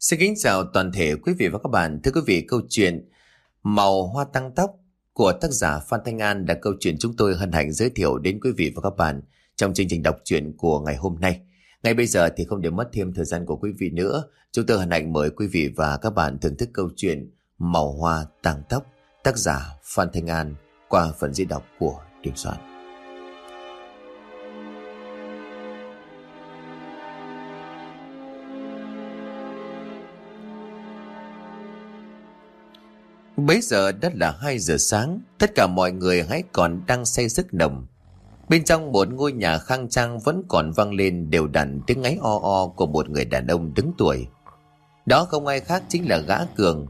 Xin kính chào toàn thể quý vị và các bạn. Thưa quý vị, câu chuyện Màu hoa tăng tóc của tác giả Phan Thanh An là câu chuyện chúng tôi hân hạnh giới thiệu đến quý vị và các bạn trong chương trình đọc truyện của ngày hôm nay. Ngay bây giờ thì không để mất thêm thời gian của quý vị nữa, chúng tôi hân hạnh mời quý vị và các bạn thưởng thức câu chuyện Màu hoa tăng tóc tác giả Phan Thanh An qua phần diễn đọc của Điểm Soạn. Bấy giờ đã là 2 giờ sáng, tất cả mọi người hãy còn đang say giấc nồng. Bên trong một ngôi nhà khang trang vẫn còn vang lên đều đặn tiếng ngáy o o của một người đàn ông đứng tuổi. Đó không ai khác chính là gã cường.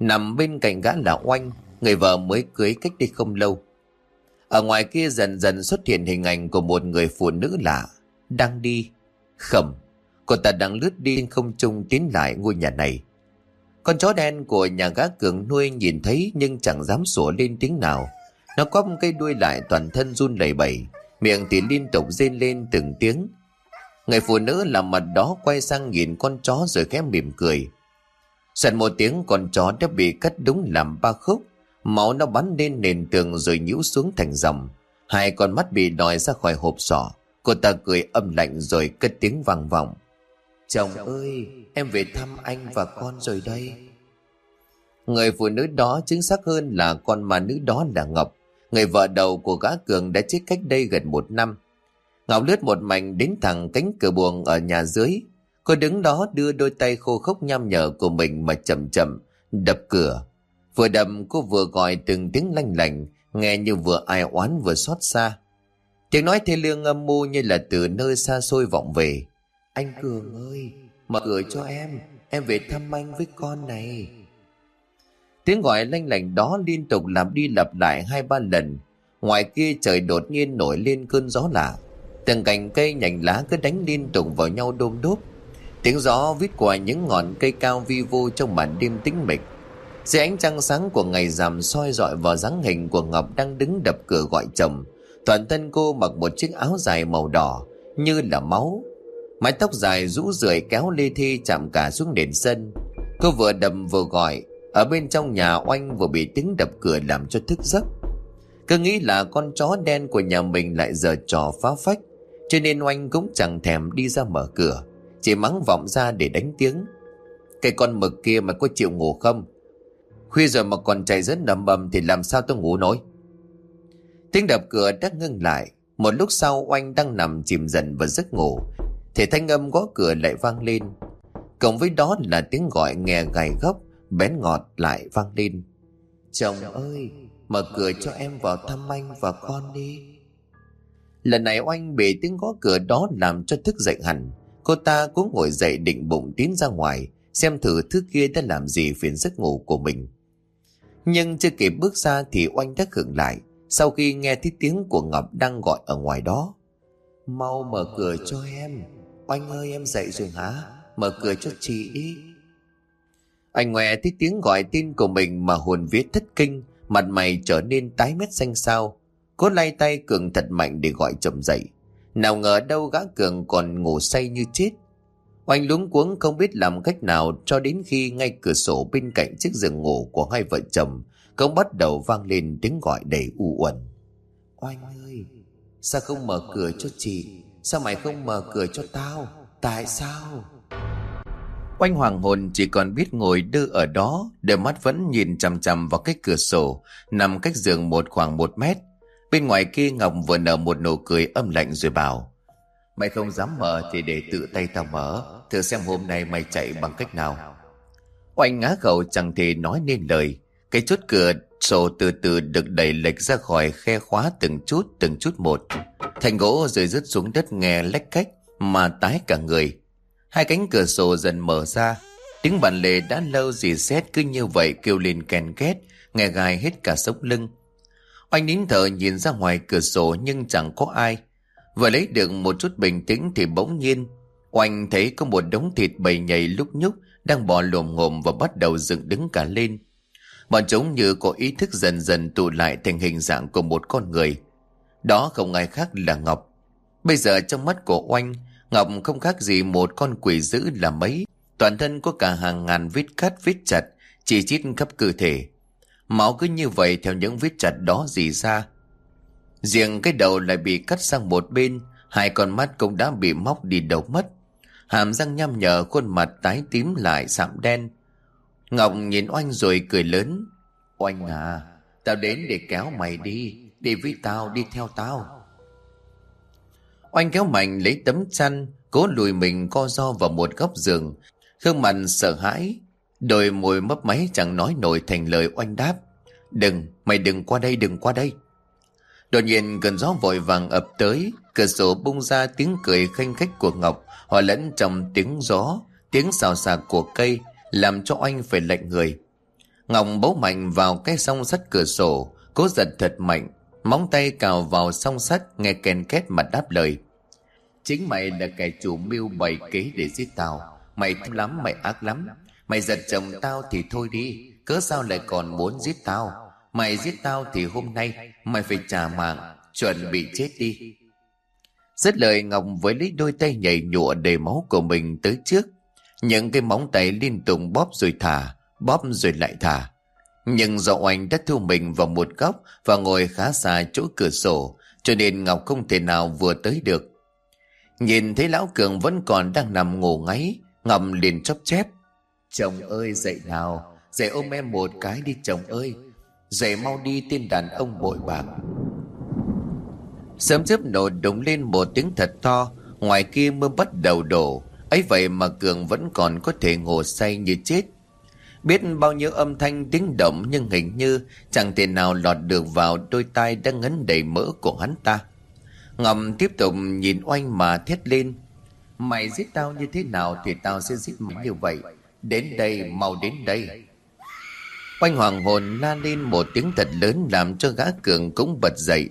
Nằm bên cạnh gã là oanh, người vợ mới cưới cách đây không lâu. Ở ngoài kia dần dần xuất hiện hình ảnh của một người phụ nữ lạ, đang đi, khẩm. Cô ta đang lướt đi trên không trung tiến lại ngôi nhà này. Con chó đen của nhà gã cường nuôi nhìn thấy nhưng chẳng dám sủa lên tiếng nào. Nó quắp cây đuôi lại toàn thân run lẩy bẩy, miệng thì liên tục rên lên từng tiếng. Người phụ nữ làm mặt đó quay sang nhìn con chó rồi khẽ mỉm cười. Sần một tiếng con chó đã bị cắt đúng làm ba khúc, máu nó bắn lên nền tường rồi nhũ xuống thành dòng. Hai con mắt bị đòi ra khỏi hộp sọ, cô ta cười âm lạnh rồi cất tiếng vang vọng. Chồng ơi, em về thăm anh và con rồi đây. Người phụ nữ đó chính xác hơn là con mà nữ đó là Ngọc. Người vợ đầu của gã Cường đã chết cách đây gần một năm. Ngọc lướt một mảnh đến thẳng cánh cửa buồng ở nhà dưới. Cô đứng đó đưa đôi tay khô khốc nham nhở của mình mà chậm chậm đập cửa. Vừa đập cô vừa gọi từng tiếng lanh lành, nghe như vừa ai oán vừa xót xa. Tiếng nói thê lương âm mưu như là từ nơi xa xôi vọng về. Anh Cường ơi, mở cửa cho em, em về thăm anh với con này. Tiếng gọi lanh lành đó liên tục làm đi lặp lại hai ba lần. Ngoài kia trời đột nhiên nổi lên cơn gió lạ. Từng cành cây nhành lá cứ đánh liên tục vào nhau đôm đốp. Tiếng gió vít qua những ngọn cây cao vi vô trong màn đêm tĩnh mịch. Dưới ánh trăng sáng của ngày rằm soi dọi vào dáng hình của Ngọc đang đứng đập cửa gọi chồng. Toàn thân cô mặc một chiếc áo dài màu đỏ, như là máu. Mái tóc dài rũ rượi kéo lê thi chạm cả xuống nền sân. Cô vừa đầm vừa gọi, ở bên trong nhà oanh vừa bị tiếng đập cửa làm cho thức giấc. Cứ nghĩ là con chó đen của nhà mình lại giờ trò phá phách, cho nên oanh cũng chẳng thèm đi ra mở cửa, chỉ mắng vọng ra để đánh tiếng. Cái con mực kia mà có chịu ngủ không? Khuya rồi mà còn chạy rất nầm bầm thì làm sao tôi ngủ nổi? Tiếng đập cửa đã ngưng lại, một lúc sau oanh đang nằm chìm dần vào giấc ngủ, thì thanh âm gõ cửa lại vang lên. Cộng với đó là tiếng gọi nghe gầy góc, bén ngọt lại vang lên. Chồng ơi, mở cửa cho em vào thăm anh và con đi. Lần này oanh bị tiếng gõ cửa đó làm cho thức dậy hẳn. Cô ta cũng ngồi dậy định bụng tiến ra ngoài, xem thử thứ kia đã làm gì phiền giấc ngủ của mình. Nhưng chưa kịp bước ra thì oanh đã khựng lại, sau khi nghe thấy tiếng của Ngọc đang gọi ở ngoài đó. Mau mở cửa cho em. Oanh ơi em dậy rồi hả? Mở cửa cho chị đi. Anh nghe thấy tiếng gọi tin của mình mà hồn vía thất kinh, mặt mày trở nên tái mét xanh xao. Cố lay tay Cường thật mạnh để gọi chồng dậy. Nào ngờ đâu gã Cường còn ngủ say như chết. Oanh lúng cuống không biết làm cách nào cho đến khi ngay cửa sổ bên cạnh chiếc giường ngủ của hai vợ chồng cũng bắt đầu vang lên tiếng gọi đầy u uẩn. Oanh ơi, sao không mở cửa cho chị? Sao mày không mở cửa cho tao? Tại sao? Oanh hoàng hồn chỉ còn biết ngồi đơ ở đó, đôi mắt vẫn nhìn chằm chằm vào cái cửa sổ, nằm cách giường một khoảng một mét. Bên ngoài kia Ngọc vừa nở một nụ cười âm lạnh rồi bảo. Mày không dám mở thì để tự tay tao mở, thử xem hôm nay mày chạy bằng cách nào. Oanh ngá khẩu chẳng thể nói nên lời. Cái chốt cửa sổ từ từ được đẩy lệch ra khỏi khe khóa từng chút từng chút một. Thành gỗ rồi rớt xuống đất nghe lách cách mà tái cả người. Hai cánh cửa sổ dần mở ra. Tiếng bản lề đã lâu dì xét cứ như vậy kêu lên kèn két, nghe gai hết cả sống lưng. Oanh nín thở nhìn ra ngoài cửa sổ nhưng chẳng có ai. Vừa lấy được một chút bình tĩnh thì bỗng nhiên, Oanh thấy có một đống thịt bầy nhầy lúc nhúc đang bò lồm ngồm và bắt đầu dựng đứng cả lên. Bọn chúng như có ý thức dần dần tụ lại thành hình dạng của một con người. Đó không ai khác là Ngọc. Bây giờ trong mắt của Oanh, Ngọc không khác gì một con quỷ dữ là mấy. Toàn thân có cả hàng ngàn vết cắt vết chặt, chỉ chít khắp cơ thể. Máu cứ như vậy theo những vết chặt đó dì ra. Riêng cái đầu lại bị cắt sang một bên, hai con mắt cũng đã bị móc đi đầu mất. Hàm răng nhăm nhở khuôn mặt tái tím lại sạm đen. Ngọc nhìn oanh rồi cười lớn. Oanh à, tao đến để kéo mày đi, đi với tao, đi theo tao. Oanh kéo mạnh lấy tấm chăn, cố lùi mình co do vào một góc giường. Khương mặt sợ hãi, đôi môi mấp máy chẳng nói nổi thành lời oanh đáp. Đừng, mày đừng qua đây, đừng qua đây. Đột nhiên cơn gió vội vàng ập tới, cửa sổ bung ra tiếng cười khanh khách của Ngọc, hòa lẫn trong tiếng gió, tiếng xào xạc của cây, làm cho anh phải lạnh người. Ngọc bấu mạnh vào cái song sắt cửa sổ, cố giật thật mạnh, móng tay cào vào song sắt nghe ken két mà đáp lời. Chính mày là kẻ chủ mưu bày kế để giết tao, mày thâm lắm, mày ác lắm. Mày giật chồng tao thì thôi đi, cớ sao lại còn muốn giết tao? Mày giết tao thì hôm nay mày phải trả mạng, chuẩn bị chết đi. Dứt lời Ngọc với lấy đôi tay nhảy nhụa đầy máu của mình tới trước. Những cái móng tay liên tục bóp rồi thả, bóp rồi lại thả. Nhưng do oanh đã thu mình vào một góc và ngồi khá xa chỗ cửa sổ, cho nên Ngọc không thể nào vừa tới được. Nhìn thấy Lão Cường vẫn còn đang nằm ngủ ngáy, Ngọc liền chóp chép. Chồng ơi dậy nào, dậy ôm em một cái đi chồng ơi, dậy mau đi tên đàn ông bội bạc. Sớm chớp nổ đùng lên một tiếng thật to, ngoài kia mưa bắt đầu đổ, ấy vậy mà Cường vẫn còn có thể ngủ say như chết. Biết bao nhiêu âm thanh tiếng động nhưng hình như chẳng thể nào lọt được vào đôi tai đang ngấn đầy mỡ của hắn ta. Ngầm tiếp tục nhìn oanh mà thét lên. Mày giết tao như thế nào thì tao sẽ giết mày như vậy. Đến đây, mau đến đây. Oanh hoàng hồn la lên một tiếng thật lớn làm cho gã cường cũng bật dậy.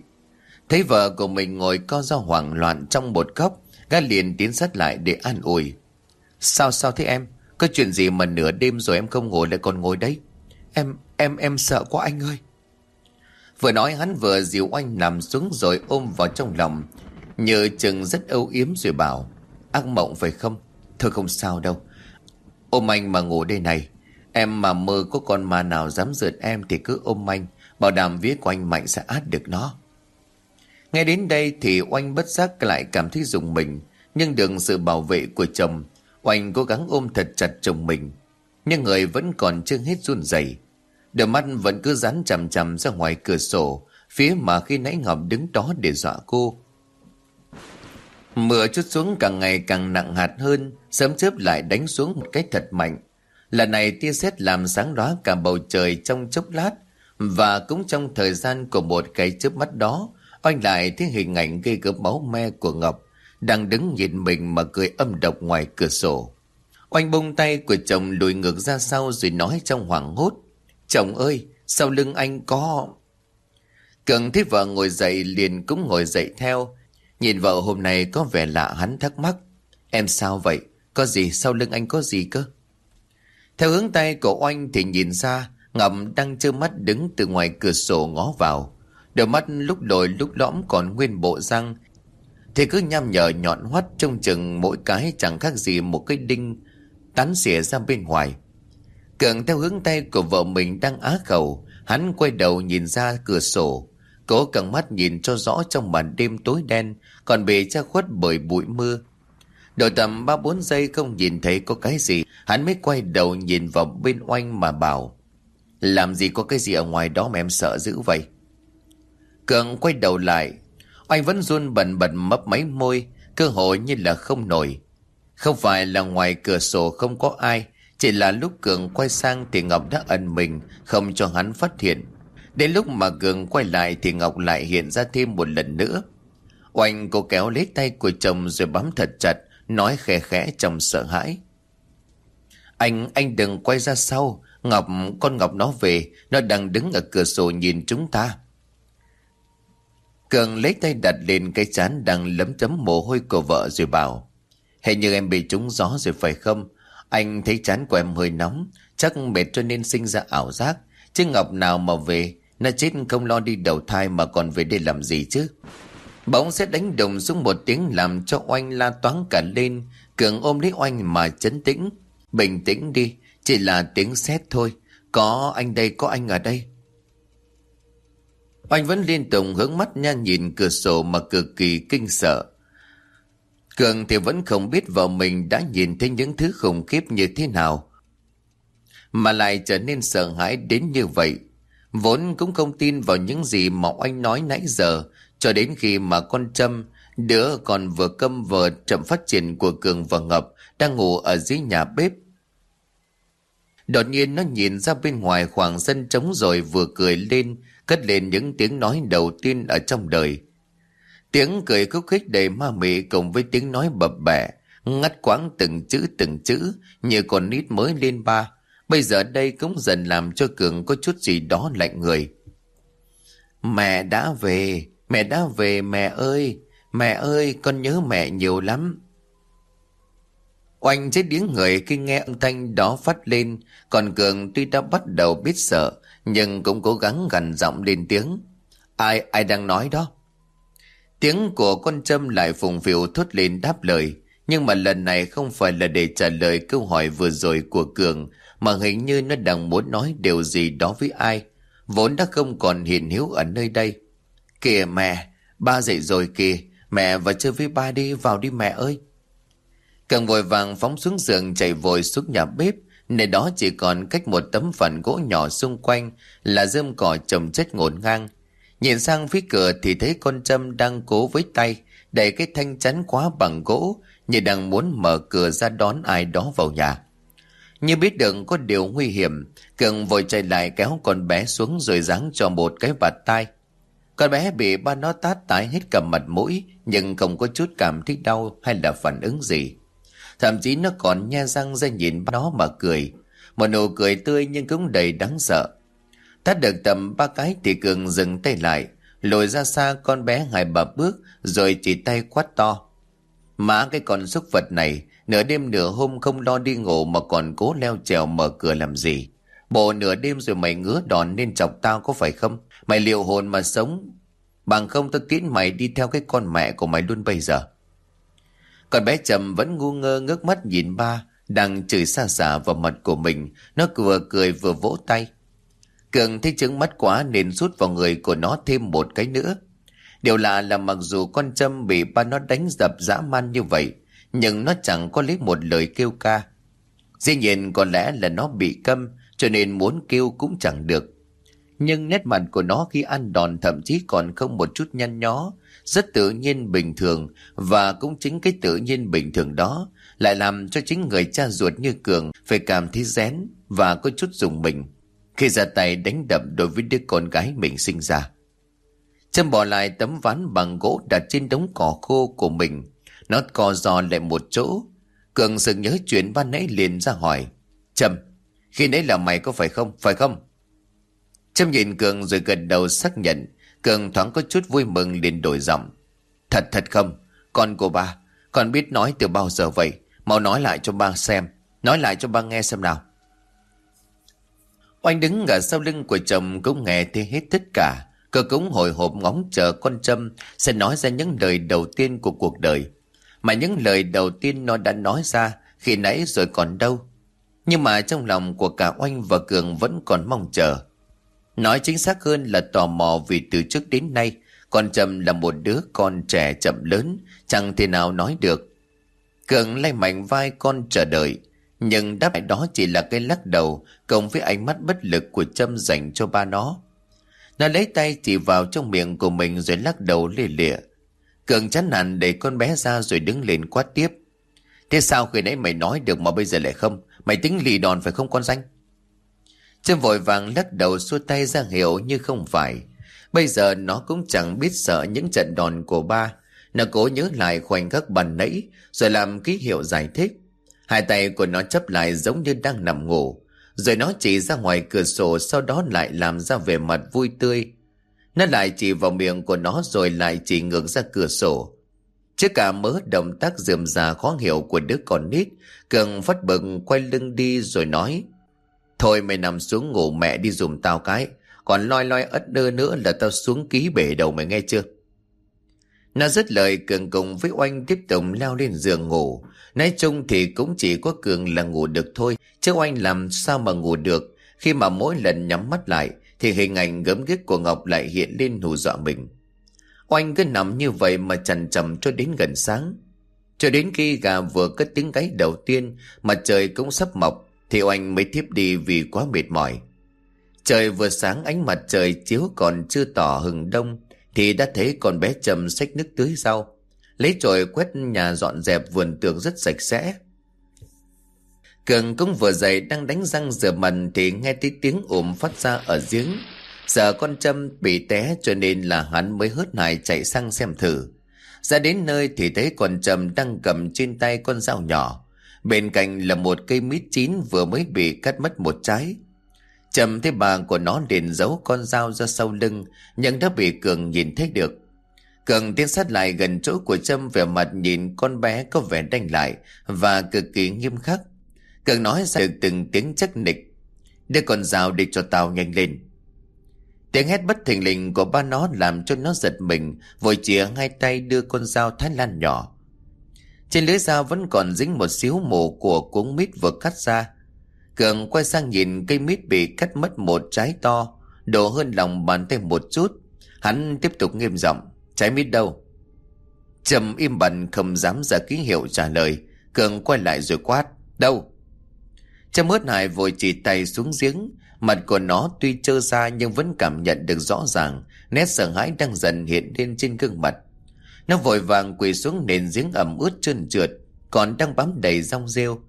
Thấy vợ của mình ngồi co do hoảng loạn trong một góc, gã liền tiến sát lại để an ủi. Sao sao thế em? Có chuyện gì mà nửa đêm rồi em không ngồi lại còn ngồi đấy? Em, em, em sợ quá anh ơi. Vừa nói hắn vừa dìu anh nằm xuống rồi ôm vào trong lòng. Nhờ chừng rất âu yếm rồi bảo. Ác mộng phải không? Thôi không sao đâu. Ôm anh mà ngủ đây này. Em mà mơ có con ma nào dám rượt em thì cứ ôm anh. Bảo đảm vía của anh Mạnh sẽ át được nó. Nghe đến đây thì oanh bất giác lại cảm thấy dùng mình. Nhưng được sự bảo vệ của chồng, oanh cố gắng ôm thật chặt chồng mình. Nhưng người vẫn còn chưa hết run rẩy Đôi mắt vẫn cứ dán chằm chằm ra ngoài cửa sổ, phía mà khi nãy Ngọc đứng đó để dọa cô. Mưa chút xuống càng ngày càng nặng hạt hơn, sớm chớp lại đánh xuống một cách thật mạnh. Lần này tia sét làm sáng rõ cả bầu trời trong chốc lát, và cũng trong thời gian của một cái chớp mắt đó, oanh lại thấy hình ảnh gây gớm máu me của Ngọc, đang đứng nhìn mình mà cười âm độc ngoài cửa sổ. Oanh bông tay của chồng lùi ngược ra sau rồi nói trong hoảng hốt. Chồng ơi, sau lưng anh có... Cường thấy vợ ngồi dậy liền cũng ngồi dậy theo. Nhìn vợ hôm nay có vẻ lạ hắn thắc mắc. Em sao vậy? Có gì sau lưng anh có gì cơ? Theo hướng tay của oanh thì nhìn ra Ngậm đang trơ mắt đứng từ ngoài cửa sổ ngó vào Đôi mắt lúc lồi lúc lõm còn nguyên bộ răng. Thì cứ nham nhở nhọn hoắt Trông chừng mỗi cái chẳng khác gì một cái đinh Tán xỉa ra bên ngoài. Cường theo hướng tay của vợ mình đang á khẩu, Hắn quay đầu nhìn ra cửa sổ. Cố căng mắt nhìn cho rõ trong màn đêm tối đen Còn bị che khuất bởi bụi mưa. Đợi tầm ba bốn giây không nhìn thấy có cái gì, Hắn mới quay đầu nhìn vào bên oanh mà bảo, Làm gì có cái gì ở ngoài đó mà em sợ dữ vậy? Cường quay đầu lại. Oanh vẫn run bần bần mấp máy môi Cơ hội như là không nổi. Không phải là ngoài cửa sổ không có ai Chỉ là lúc Cường quay sang Thì Ngọc đã ẩn mình Không cho hắn phát hiện. Đến lúc mà Cường quay lại Thì Ngọc lại hiện ra thêm một lần nữa. Oanh cô kéo lấy tay của chồng Rồi bám thật chặt Nói khẽ khẽ chồng sợ hãi. Anh, anh đừng quay ra sau. Ngọc, con Ngọc nó về Nó đang đứng ở cửa sổ nhìn chúng ta. Cường lấy tay đặt lên cái chán đang lấm chấm mồ hôi của vợ rồi bảo Hình như em bị trúng gió rồi phải không Anh thấy chán của em hơi nóng Chắc mệt cho nên sinh ra ảo giác Chứ Ngọc nào mà về Nó chết không lo đi đầu thai mà còn về đây làm gì chứ bóng sẽ đánh đồng xuống một tiếng làm cho oanh la toáng cả lên Cường ôm lấy oanh mà chấn tĩnh Bình tĩnh đi, chỉ là tiếng sét thôi. Có anh đây, có anh ở đây. Anh vẫn liên tục hướng mắt nhan nhìn cửa sổ mà cực kỳ kinh sợ. Cường thì vẫn không biết vợ mình đã nhìn thấy những thứ khủng khiếp như thế nào. Mà lại trở nên sợ hãi đến như vậy. Vốn cũng không tin vào những gì mà anh nói nãy giờ, cho đến khi mà con Trâm, đứa còn vừa câm vừa chậm phát triển của Cường và Ngập, đang ngủ ở dưới nhà bếp. Đột nhiên nó nhìn ra bên ngoài khoảng sân trống rồi vừa cười lên, cất lên những tiếng nói đầu tiên ở trong đời. Tiếng cười khúc khích đầy ma mị cùng với tiếng nói bập bẹ, ngắt quãng từng chữ từng chữ như con nít mới lên ba. Bây giờ đây cũng dần làm cho Cường có chút gì đó lạnh người. Mẹ đã về, mẹ đã về mẹ ơi, mẹ ơi con nhớ mẹ nhiều lắm. Oanh chết điếng người khi nghe âm thanh đó phát lên, còn Cường tuy đã bắt đầu biết sợ, nhưng cũng cố gắng gần giọng lên tiếng. Ai, ai đang nói đó? Tiếng của con Trâm lại phùng phiu thốt lên đáp lời, nhưng mà lần này không phải là để trả lời câu hỏi vừa rồi của Cường, mà hình như nó đang muốn nói điều gì đó với ai, vốn đã không còn hiện hữu ở nơi đây. Kìa mẹ, ba dậy rồi kìa, mẹ vào chơi với ba đi, vào đi mẹ ơi. Cường vội vàng phóng xuống giường chạy vội xuống nhà bếp, nơi đó chỉ còn cách một tấm phần gỗ nhỏ xung quanh là rơm cỏ trồng chất ngổn ngang. Nhìn sang phía cửa thì thấy con Trâm đang cố với tay đẩy cái thanh chắn quá bằng gỗ như đang muốn mở cửa ra đón ai đó vào nhà. Như biết được có điều nguy hiểm, Cường vội chạy lại kéo con bé xuống rồi giáng cho một cái bạt tay. Con bé bị ba nó tát tái hết cả mặt mũi nhưng không có chút cảm thấy đau hay là phản ứng gì. Thậm chí nó còn nhe răng ra nhìn nó mà cười. Một nụ cười tươi nhưng cũng đầy đáng sợ. Tát được tầm ba cái thì Cường dừng tay lại, lùi ra xa con bé hài bà bước rồi chỉ tay quát to. Má cái con xúc vật này, nửa đêm nửa hôm không lo đi ngủ mà còn cố leo trèo mở cửa làm gì. Bộ nửa đêm rồi mày ngứa đòn nên chọc tao có phải không? Mày liều hồn mà sống. Bằng không tao tiễn mày đi theo cái con mẹ của mày luôn bây giờ. Còn bé Trầm vẫn ngu ngơ ngước mắt nhìn ba, đang chửi xa xả vào mặt của mình. Nó vừa cười vừa vỗ tay. Cường thấy trứng mắt quá nên rút vào người của nó thêm một cái nữa. Điều lạ là mặc dù con Trâm bị ba nó đánh dập dã man như vậy, nhưng nó chẳng có lấy một lời kêu ca. Dĩ nhiên có lẽ là nó bị câm, cho nên muốn kêu cũng chẳng được. Nhưng nét mặt của nó khi ăn đòn thậm chí còn không một chút nhăn nhó, rất tự nhiên bình thường và cũng chính cái tự nhiên bình thường đó lại làm cho chính người cha ruột như Cường phải cảm thấy rén và có chút dùng mình khi ra tay đánh đập đối với đứa con gái mình sinh ra. Trâm bỏ lại tấm ván bằng gỗ đặt trên đống cỏ khô của mình. Nó co giò lại một chỗ. Cường sừng nhớ chuyện ban nãy liền ra hỏi. Trâm, khi nãy là mày có phải không? Phải không? Trâm nhìn Cường rồi gật đầu xác nhận. Cường thoáng có chút vui mừng liền đổi giọng. Thật thật không? Con của ba, con biết nói từ bao giờ vậy? Mau nói lại cho ba xem. Nói lại cho ba nghe xem nào. Oanh đứng ở sau lưng của chồng cũng nghe thấy hết tất cả. Cơ cũng hồi hộp ngóng chờ con Trâm sẽ nói ra những lời đầu tiên của cuộc đời. Mà những lời đầu tiên nó đã nói ra khi nãy rồi còn đâu. Nhưng mà trong lòng của cả Oanh và Cường vẫn còn mong chờ. Nói chính xác hơn là tò mò vì từ trước đến nay con Trâm là một đứa con trẻ chậm lớn, chẳng thể nào nói được. Cường lay mạnh vai con chờ đợi. Nhưng đáp lại đó chỉ là cái lắc đầu cộng với ánh mắt bất lực của Trâm dành cho ba nó. Nó lấy tay chỉ vào trong miệng của mình rồi lắc đầu lìa lịa. Cường chán nản để con bé ra rồi đứng lên quát tiếp. Thế sao khi nãy mày nói được mà bây giờ lại không? Mày tính lì đòn phải không con danh? Trâm vội vàng lắc đầu xua tay ra hiệu như không phải. Bây giờ nó cũng chẳng biết sợ những trận đòn của ba. Nó cố nhớ lại khoảnh khắc bàn nãy rồi làm ký hiệu giải thích. Hai tay của nó chấp lại giống như đang nằm ngủ. Rồi nó chỉ ra ngoài cửa sổ sau đó lại làm ra vẻ mặt vui tươi. Nó lại chỉ vào miệng của nó rồi lại chỉ ngược ra cửa sổ. Trước cả mớ động tác dườm già khó hiểu của đứa con nít, Cường phát bừng quay lưng đi rồi nói. Thôi mày nằm xuống ngủ mẹ đi dùm tao cái, còn loi loi ất đơ nữa là tao xuống ký bể đầu mày nghe chưa? Nó dứt lời Cường cùng với Oanh tiếp tục leo lên giường ngủ. Nói chung thì cũng chỉ có Cường là ngủ được thôi. Chứ Oanh làm sao mà ngủ được. Khi mà mỗi lần nhắm mắt lại thì hình ảnh gớm ghiếc của Ngọc lại hiện lên hù dọa mình. Oanh cứ nằm như vậy mà chằn chầm cho đến gần sáng. Cho đến khi gà vừa cất tiếng gáy đầu tiên, mà trời cũng sắp mọc, thì Oanh mới thiếp đi vì quá mệt mỏi. Trời vừa sáng ánh mặt trời chiếu còn chưa tỏ hừng đông, thì đã thấy con bé Trầm xách nước tưới rau. Lấy chổi quét nhà dọn dẹp vườn tường rất sạch sẽ. Cường cũng vừa dậy đang đánh răng rửa mặt thì nghe thấy tiếng ồm phát ra ở giếng. Giờ con Trâm bị té cho nên là hắn mới hớt hải chạy sang xem thử. Ra đến nơi thì thấy con Trâm đang cầm trên tay con dao nhỏ. Bên cạnh là một cây mít chín vừa mới bị cắt mất một trái. Trầm thấy bà của nó liền giấu con dao ra sau lưng nhưng đã bị Cường nhìn thấy được. Cường tiến sát lại gần chỗ của Trâm vẻ mặt nhìn con bé có vẻ đanh lại và cực kỳ nghiêm khắc. Cường nói ra được từng tiếng chắc nịch. Đưa con dao đi cho tao nhanh lên. Tiếng hét bất thình lình của ba nó làm cho nó giật mình, vội chìa hai tay đưa con dao thái lan nhỏ. Trên lưới dao vẫn còn dính một xíu mồ của cuống mít vừa cắt ra. Cường quay sang nhìn cây mít bị cắt mất một trái to, đổ hơn lòng bàn tay một chút. Hắn tiếp tục nghiêm giọng trái mít đâu? Trầm im bặt không dám ra ký hiệu trả lời. Cường quay lại rồi quát. Đâu? Trầm hớt hải vội chỉ tay xuống giếng. Mặt của nó tuy trơ ra nhưng vẫn cảm nhận được rõ ràng nét sợ hãi đang dần hiện lên trên gương mặt. Nó vội vàng quỳ xuống nền giếng ẩm ướt trơn trượt, còn đang bám đầy rong rêu.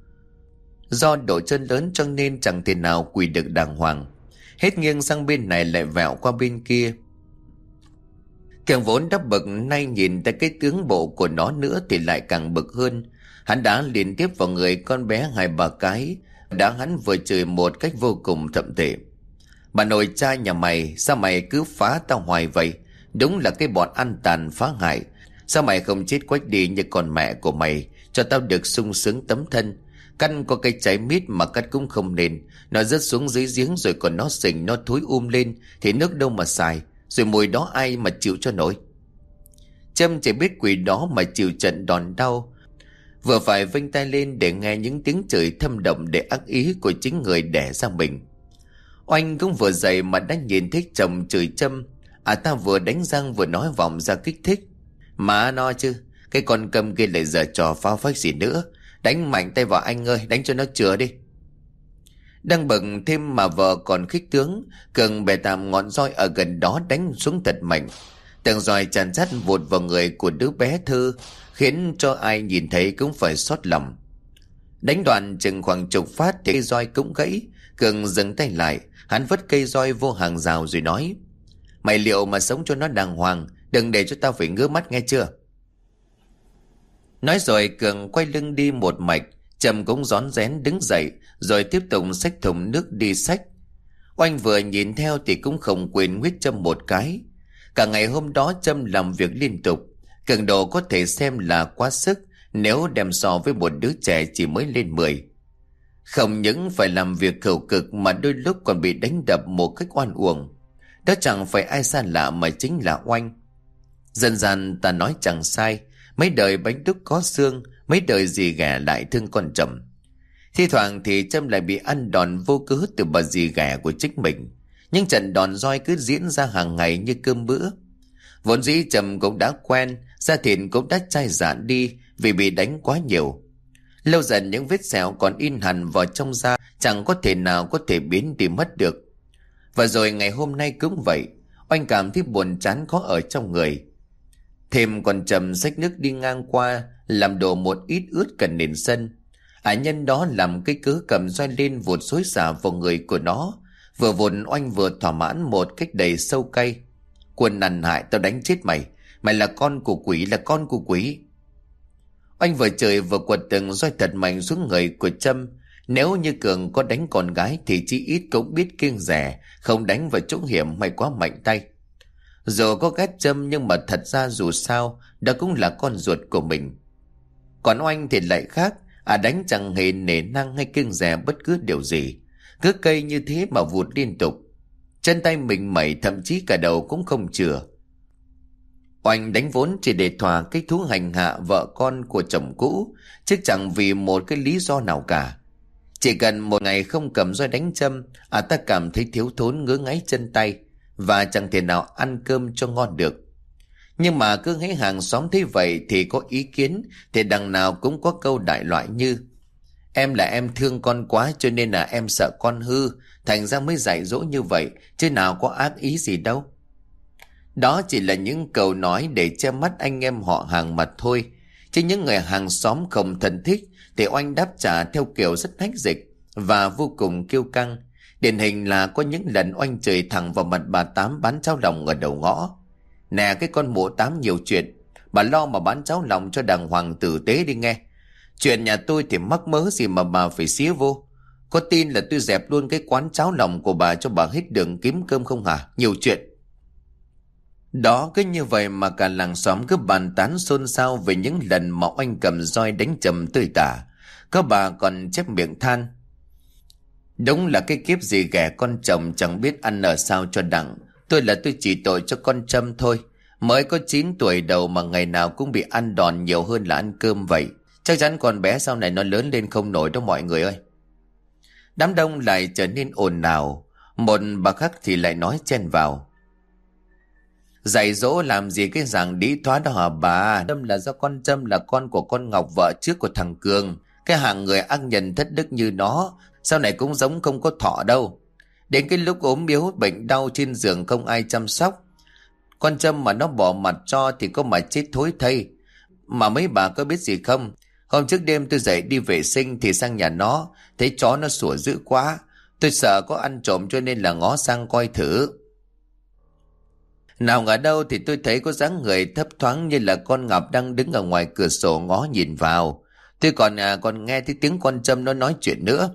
Do độ chân lớn cho nên chẳng thể nào quỳ được đàng hoàng. Hết nghiêng sang bên này lại vẹo qua bên kia. Càng vốn đã bực nay nhìn thấy cái tướng bộ của nó nữa thì lại càng bực hơn. Hắn đã liên tiếp vào người con bé hai bà cái, đã hắn vừa chửi một cách vô cùng thậm tệ. Bà nội cha nhà mày, sao mày cứ phá tao hoài vậy? Đúng là cái bọn ăn tàn phá hại. Sao mày không chết quách đi như con mẹ của mày, cho tao được sung sướng tấm thân? Căn có cây trái mít mà cắt cũng không nên. Nó rớt xuống dưới giếng rồi còn nó sình, nó thối um lên, thì nước đâu mà xài. Rồi mùi đó ai mà chịu cho nổi. Trâm chỉ biết quỷ đó mà chịu trận đòn đau, Vừa phải vinh tay lên để nghe những tiếng chửi thâm động để ác ý của chính người đẻ ra mình. Oanh cũng vừa dậy mà đã nhìn thấy chồng chửi châm. À ta vừa đánh răng vừa nói vọng ra kích thích. Mà nó chứ, cái con cầm kia lại giờ trò phao phách gì nữa. Đánh mạnh tay vào anh ơi, đánh cho nó chừa đi. Đang bận thêm mà vợ còn khích tướng, cường bè tạm ngọn roi ở gần đó đánh xuống thật mạnh. Tàng roi tràn sát vụt vào người của đứa bé Thư, khiến cho ai nhìn thấy cũng phải xót lòng. Đánh đoạn chừng khoảng chục phát thì cây roi cũng gãy, Cường dừng tay lại, hắn vứt cây roi vô hàng rào rồi nói. Mày liệu mà sống cho nó đàng hoàng, đừng để cho tao phải ngứa mắt nghe chưa? Nói rồi Cường quay lưng đi một mạch, Trầm cũng rón rén đứng dậy, rồi tiếp tục xách thùng nước đi xách. Oanh vừa nhìn theo thì cũng không quên huyết Trâm một cái. Cả ngày hôm đó Trâm làm việc liên tục, Cường độ có thể xem là quá sức nếu đem so với một đứa trẻ chỉ mới lên 10. Không những phải làm việc khẩu cực mà đôi lúc còn bị đánh đập một cách oan uổng. Đó chẳng phải ai xa lạ mà chính là oanh. Dần dần ta nói chẳng sai, mấy đời bánh đúc có xương, mấy đời dì ghẻ lại thương con chậm. Thi thoảng thì Trâm lại bị ăn đòn vô cớ từ bà dì ghẻ của chính mình. Nhưng trận đòn roi cứ diễn ra hàng ngày như cơm bữa. Vốn dĩ Trâm cũng đã quen, da thịt cũng đã chai dạn đi vì bị đánh quá nhiều. Lâu dần những vết sẹo còn in hẳn vào trong da chẳng có thể nào có thể biến đi mất được. Và rồi ngày hôm nay cũng vậy, oanh cảm thấy buồn chán khó ở trong người. Thêm còn trầm xách nước đi ngang qua, làm đổ một ít ướt cần nền sân. Ả nhân đó làm cái cớ cầm roi lên vụt xối xả vào người của nó, vừa vụt oanh vừa thỏa mãn một cách đầy sâu cay. Quân nằn hại tao đánh chết mày, Mày là con của quỷ là con của quỷ. Anh vừa trời vừa quật từng roi thật mạnh xuống người của Trâm Nếu như Cường có đánh con gái Thì chỉ ít cũng biết kiêng rẻ. Không đánh vào chỗ hiểm mày quá mạnh tay. Dù có ghét châm Nhưng mà thật ra dù sao Đó cũng là con ruột của mình. Còn oanh thì lại khác À đánh chẳng hề nể năng hay kiêng rẻ bất cứ điều gì. Cứ cây như thế mà vụt liên tục. Chân tay mình mẩy thậm chí cả đầu cũng không chừa. Oanh đánh vốn chỉ để thỏa cái thú hành hạ vợ con của chồng cũ, chứ chẳng vì một cái lý do nào cả. Chỉ cần một ngày không cầm roi đánh châm, à ta cảm thấy thiếu thốn ngứa ngáy chân tay, và chẳng thể nào ăn cơm cho ngon được. Nhưng mà cứ thấy hàng xóm thấy vậy thì có ý kiến, thì đằng nào cũng có câu đại loại như Em là em thương con quá cho nên là em sợ con hư, thành ra mới dạy dỗ như vậy, chứ nào có ác ý gì đâu. Đó chỉ là những câu nói để che mắt anh em họ hàng mặt thôi. Chứ những người hàng xóm không thân thích thì oanh đáp trả theo kiểu rất hách dịch và vô cùng kiêu căng. Điển hình là có những lần oanh trời thẳng vào mặt bà Tám bán cháo lòng ở đầu ngõ. Nè cái con mụ Tám nhiều chuyện, bà lo mà bán cháo lòng cho đàng hoàng tử tế đi nghe. Chuyện nhà tôi thì mắc mớ gì mà bà phải xía vô. Có tin là tôi dẹp luôn cái quán cháo lòng của bà cho bà hết đường kiếm cơm không hả? Nhiều chuyện. Đó cứ như vậy mà cả làng xóm cứ bàn tán xôn xao về những lần mà oanh cầm roi đánh trầm tươi tả. Có bà còn chép miệng than. Đúng là cái kiếp gì ghẻ con chồng chẳng biết ăn ở sao cho đặng. Tôi là tôi chỉ tội cho con Trâm thôi. Mới có 9 tuổi đầu mà ngày nào cũng bị ăn đòn nhiều hơn là ăn cơm vậy. Chắc chắn con bé sau này nó lớn lên không nổi đâu mọi người ơi. Đám đông lại trở nên ồn ào. Một bà khác thì lại nói chen vào. Dạy dỗ làm gì cái dạng đi thoá đó hả bà? Trâm là do con Trâm là con của con Ngọc vợ trước của thằng Cường. Cái hạng người ác nhân thất đức như nó, sau này cũng giống không có thọ đâu. Đến cái lúc ốm yếu bệnh đau trên giường không ai chăm sóc. Con Trâm mà nó bỏ mặt cho thì có mà chết thối thây. Mà mấy bà có biết gì không? Hôm trước đêm tôi dậy đi vệ sinh thì sang nhà nó, thấy chó nó sủa dữ quá. Tôi sợ có ăn trộm cho nên là ngó sang coi thử. Nào ngờ đâu thì tôi thấy có dáng người thấp thoáng như là con Ngọc đang đứng ở ngoài cửa sổ ngó nhìn vào. Tôi còn à, còn nghe thấy tiếng con Trâm nó nói chuyện nữa.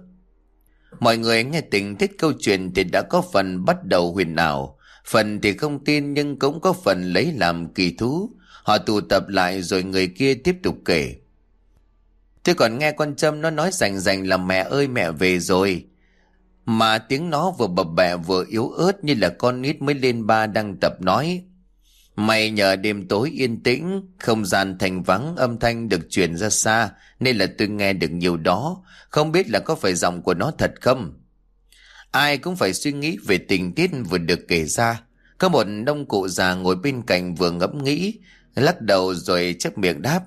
Mọi người nghe tình thích câu chuyện thì đã có phần bắt đầu huyền ảo. Phần thì không tin nhưng cũng có phần lấy làm kỳ thú. Họ tụ tập lại rồi người kia tiếp tục kể. Tôi còn nghe con Trâm nó nói rành rành là mẹ ơi, mẹ về rồi. Mà tiếng nó vừa bập bẹ vừa yếu ớt như là con nít mới lên ba đang tập nói. May nhờ đêm tối yên tĩnh, không gian thành vắng âm thanh được truyền ra xa nên là tôi nghe được nhiều đó, không biết là có phải giọng của nó thật không. Ai cũng phải suy nghĩ về tình tiết vừa được kể ra. Có một đông cụ già ngồi bên cạnh vừa ngẫm nghĩ, lắc đầu rồi chấp miệng đáp.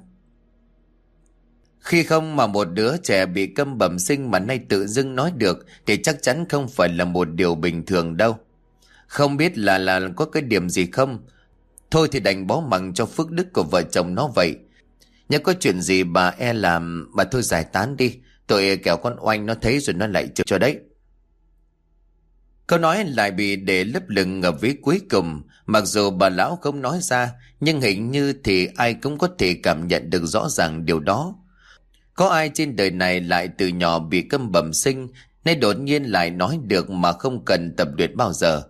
Khi không mà một đứa trẻ bị câm bẩm sinh mà nay tự dưng nói được thì chắc chắn không phải là một điều bình thường đâu. Không biết là là có cái điểm gì không? Thôi thì đành bó mặng cho phước đức của vợ chồng nó vậy. Nếu có chuyện gì bà e làm, bà thôi giải tán đi. Tội kẻo con oanh nó thấy rồi nó lại chịu cho đấy. Câu nói lại bị để lấp lửng ở vế cuối cùng. Mặc dù bà lão không nói ra, nhưng hình như thì ai cũng có thể cảm nhận được rõ ràng điều đó. Có ai trên đời này lại từ nhỏ bị câm bẩm sinh nên đột nhiên lại nói được mà không cần tập luyện bao giờ.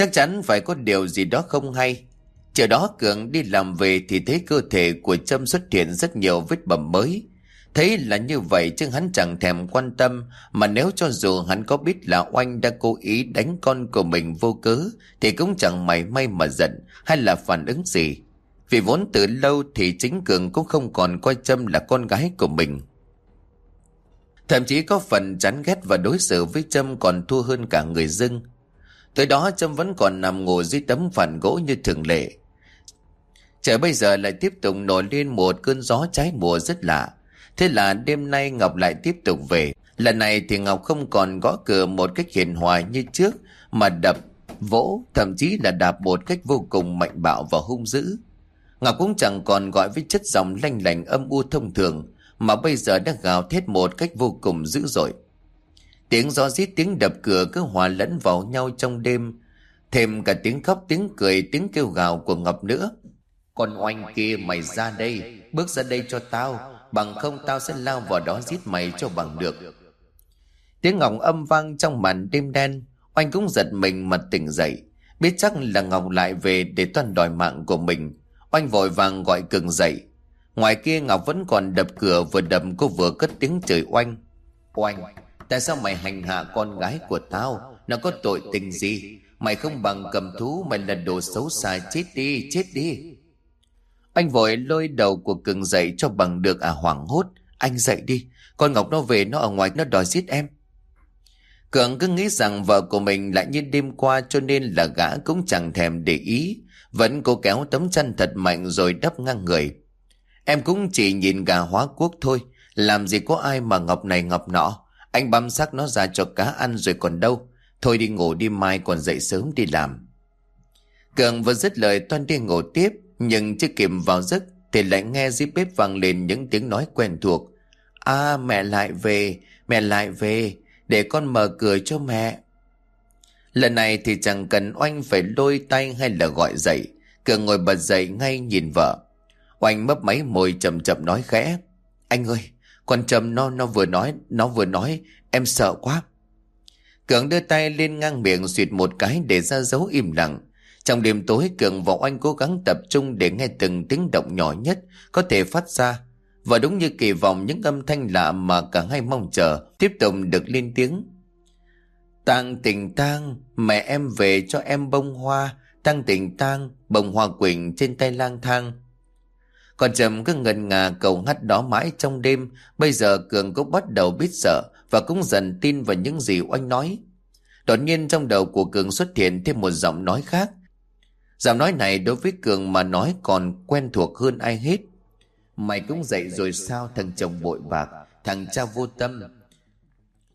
Chắc chắn phải có điều gì đó không hay. Chờ đó Cường đi làm về thì thấy cơ thể của Trâm xuất hiện rất nhiều vết bầm mới. Thấy là như vậy chứ hắn chẳng thèm quan tâm, mà nếu cho dù hắn có biết là Oanh đã cố ý đánh con của mình vô cớ, thì cũng chẳng mảy may mà giận hay là phản ứng gì. Vì vốn từ lâu thì chính Cường cũng không còn coi Trâm là con gái của mình. Thậm chí có phần chán ghét và đối xử với Trâm còn thua hơn cả người dưng. Tới đó Trâm vẫn còn nằm ngủ dưới tấm phản gỗ như thường lệ. Trời bây giờ lại tiếp tục nổi lên một cơn gió trái mùa rất lạ. Thế là đêm nay Ngọc lại tiếp tục về. Lần này thì Ngọc không còn gõ cửa một cách hiền hòa như trước, mà đập, vỗ, thậm chí là đạp một cách vô cùng mạnh bạo và hung dữ. Ngọc cũng chẳng còn gọi với chất giọng lanh lành âm u thông thường, mà bây giờ đã gào thét một cách vô cùng dữ dội. Tiếng gió rít tiếng đập cửa cứ hòa lẫn vào nhau trong đêm, thêm cả tiếng khóc tiếng cười tiếng kêu gào của Ngọc nữa. Con oanh kia mày ra đây, bước ra đây cho tao, bằng không tao sẽ lao vào đó giết mày cho bằng được. Tiếng Ngọc âm vang trong màn đêm đen, oanh cũng giật mình mà tỉnh dậy, biết chắc là Ngọc lại về để toàn đòi mạng của mình Oanh vội vàng gọi cường dậy. Ngoài kia Ngọc vẫn còn đập cửa vừa đập cô vừa cất tiếng chửi Oanh. Oanh, tại sao mày hành hạ con gái của tao? Nó có tội tình gì? Mày không bằng cầm thú, Mày là đồ xấu xa, chết đi chết đi Anh vội lôi đầu của cường dậy cho bằng được à hoảng hốt Anh dậy đi Con Ngọc nó về, nó ở ngoài, nó đòi giết em Cường cứ nghĩ rằng vợ của mình lại như đêm qua cho nên là gã cũng chẳng thèm để ý. Vẫn cố kéo tấm chân thật mạnh rồi đắp ngang người. Em cũng chỉ nhìn gà hóa quốc thôi. Làm gì có ai mà ngọc này ngọc nọ. Anh băm xác nó ra cho cá ăn rồi còn đâu. Thôi đi ngủ đi mai còn dậy sớm đi làm. Cường vừa dứt lời toan đi ngủ tiếp. Nhưng chưa kịp vào giấc thì lại nghe dưới bếp vang lên những tiếng nói quen thuộc. À mẹ lại về, mẹ lại về. Để con mở cửa cho mẹ Lần này thì chẳng cần oanh phải lôi tay hay là gọi dậy Cường ngồi bật dậy ngay nhìn vợ Oanh mấp máy môi chậm chậm nói khẽ Anh ơi con trâm nó nó vừa nói Nó vừa nói Em sợ quá Cường đưa tay lên ngang miệng suyệt một cái để ra dấu im lặng Trong đêm tối Cường và Oanh cố gắng tập trung để nghe từng tiếng động nhỏ nhất có thể phát ra và đúng như kỳ vọng những âm thanh lạ mà cả hai mong chờ tiếp tục được lên tiếng. Tang tình tang, mẹ em về cho em bông hoa, tăng tình tang, bông hoa quỳnh trên tay lang thang. Còn Trầm cứ ngần ngà cầu ngắt đó mãi trong đêm, bây giờ Cường cũng bắt đầu biết sợ và cũng dần tin vào những gì oanh nói. Đột nhiên trong đầu của Cường xuất hiện thêm một giọng nói khác. Giọng nói này đối với Cường mà nói còn quen thuộc hơn ai hết. Mày cũng dậy rồi sao thằng chồng bội bạc Thằng cha vô tâm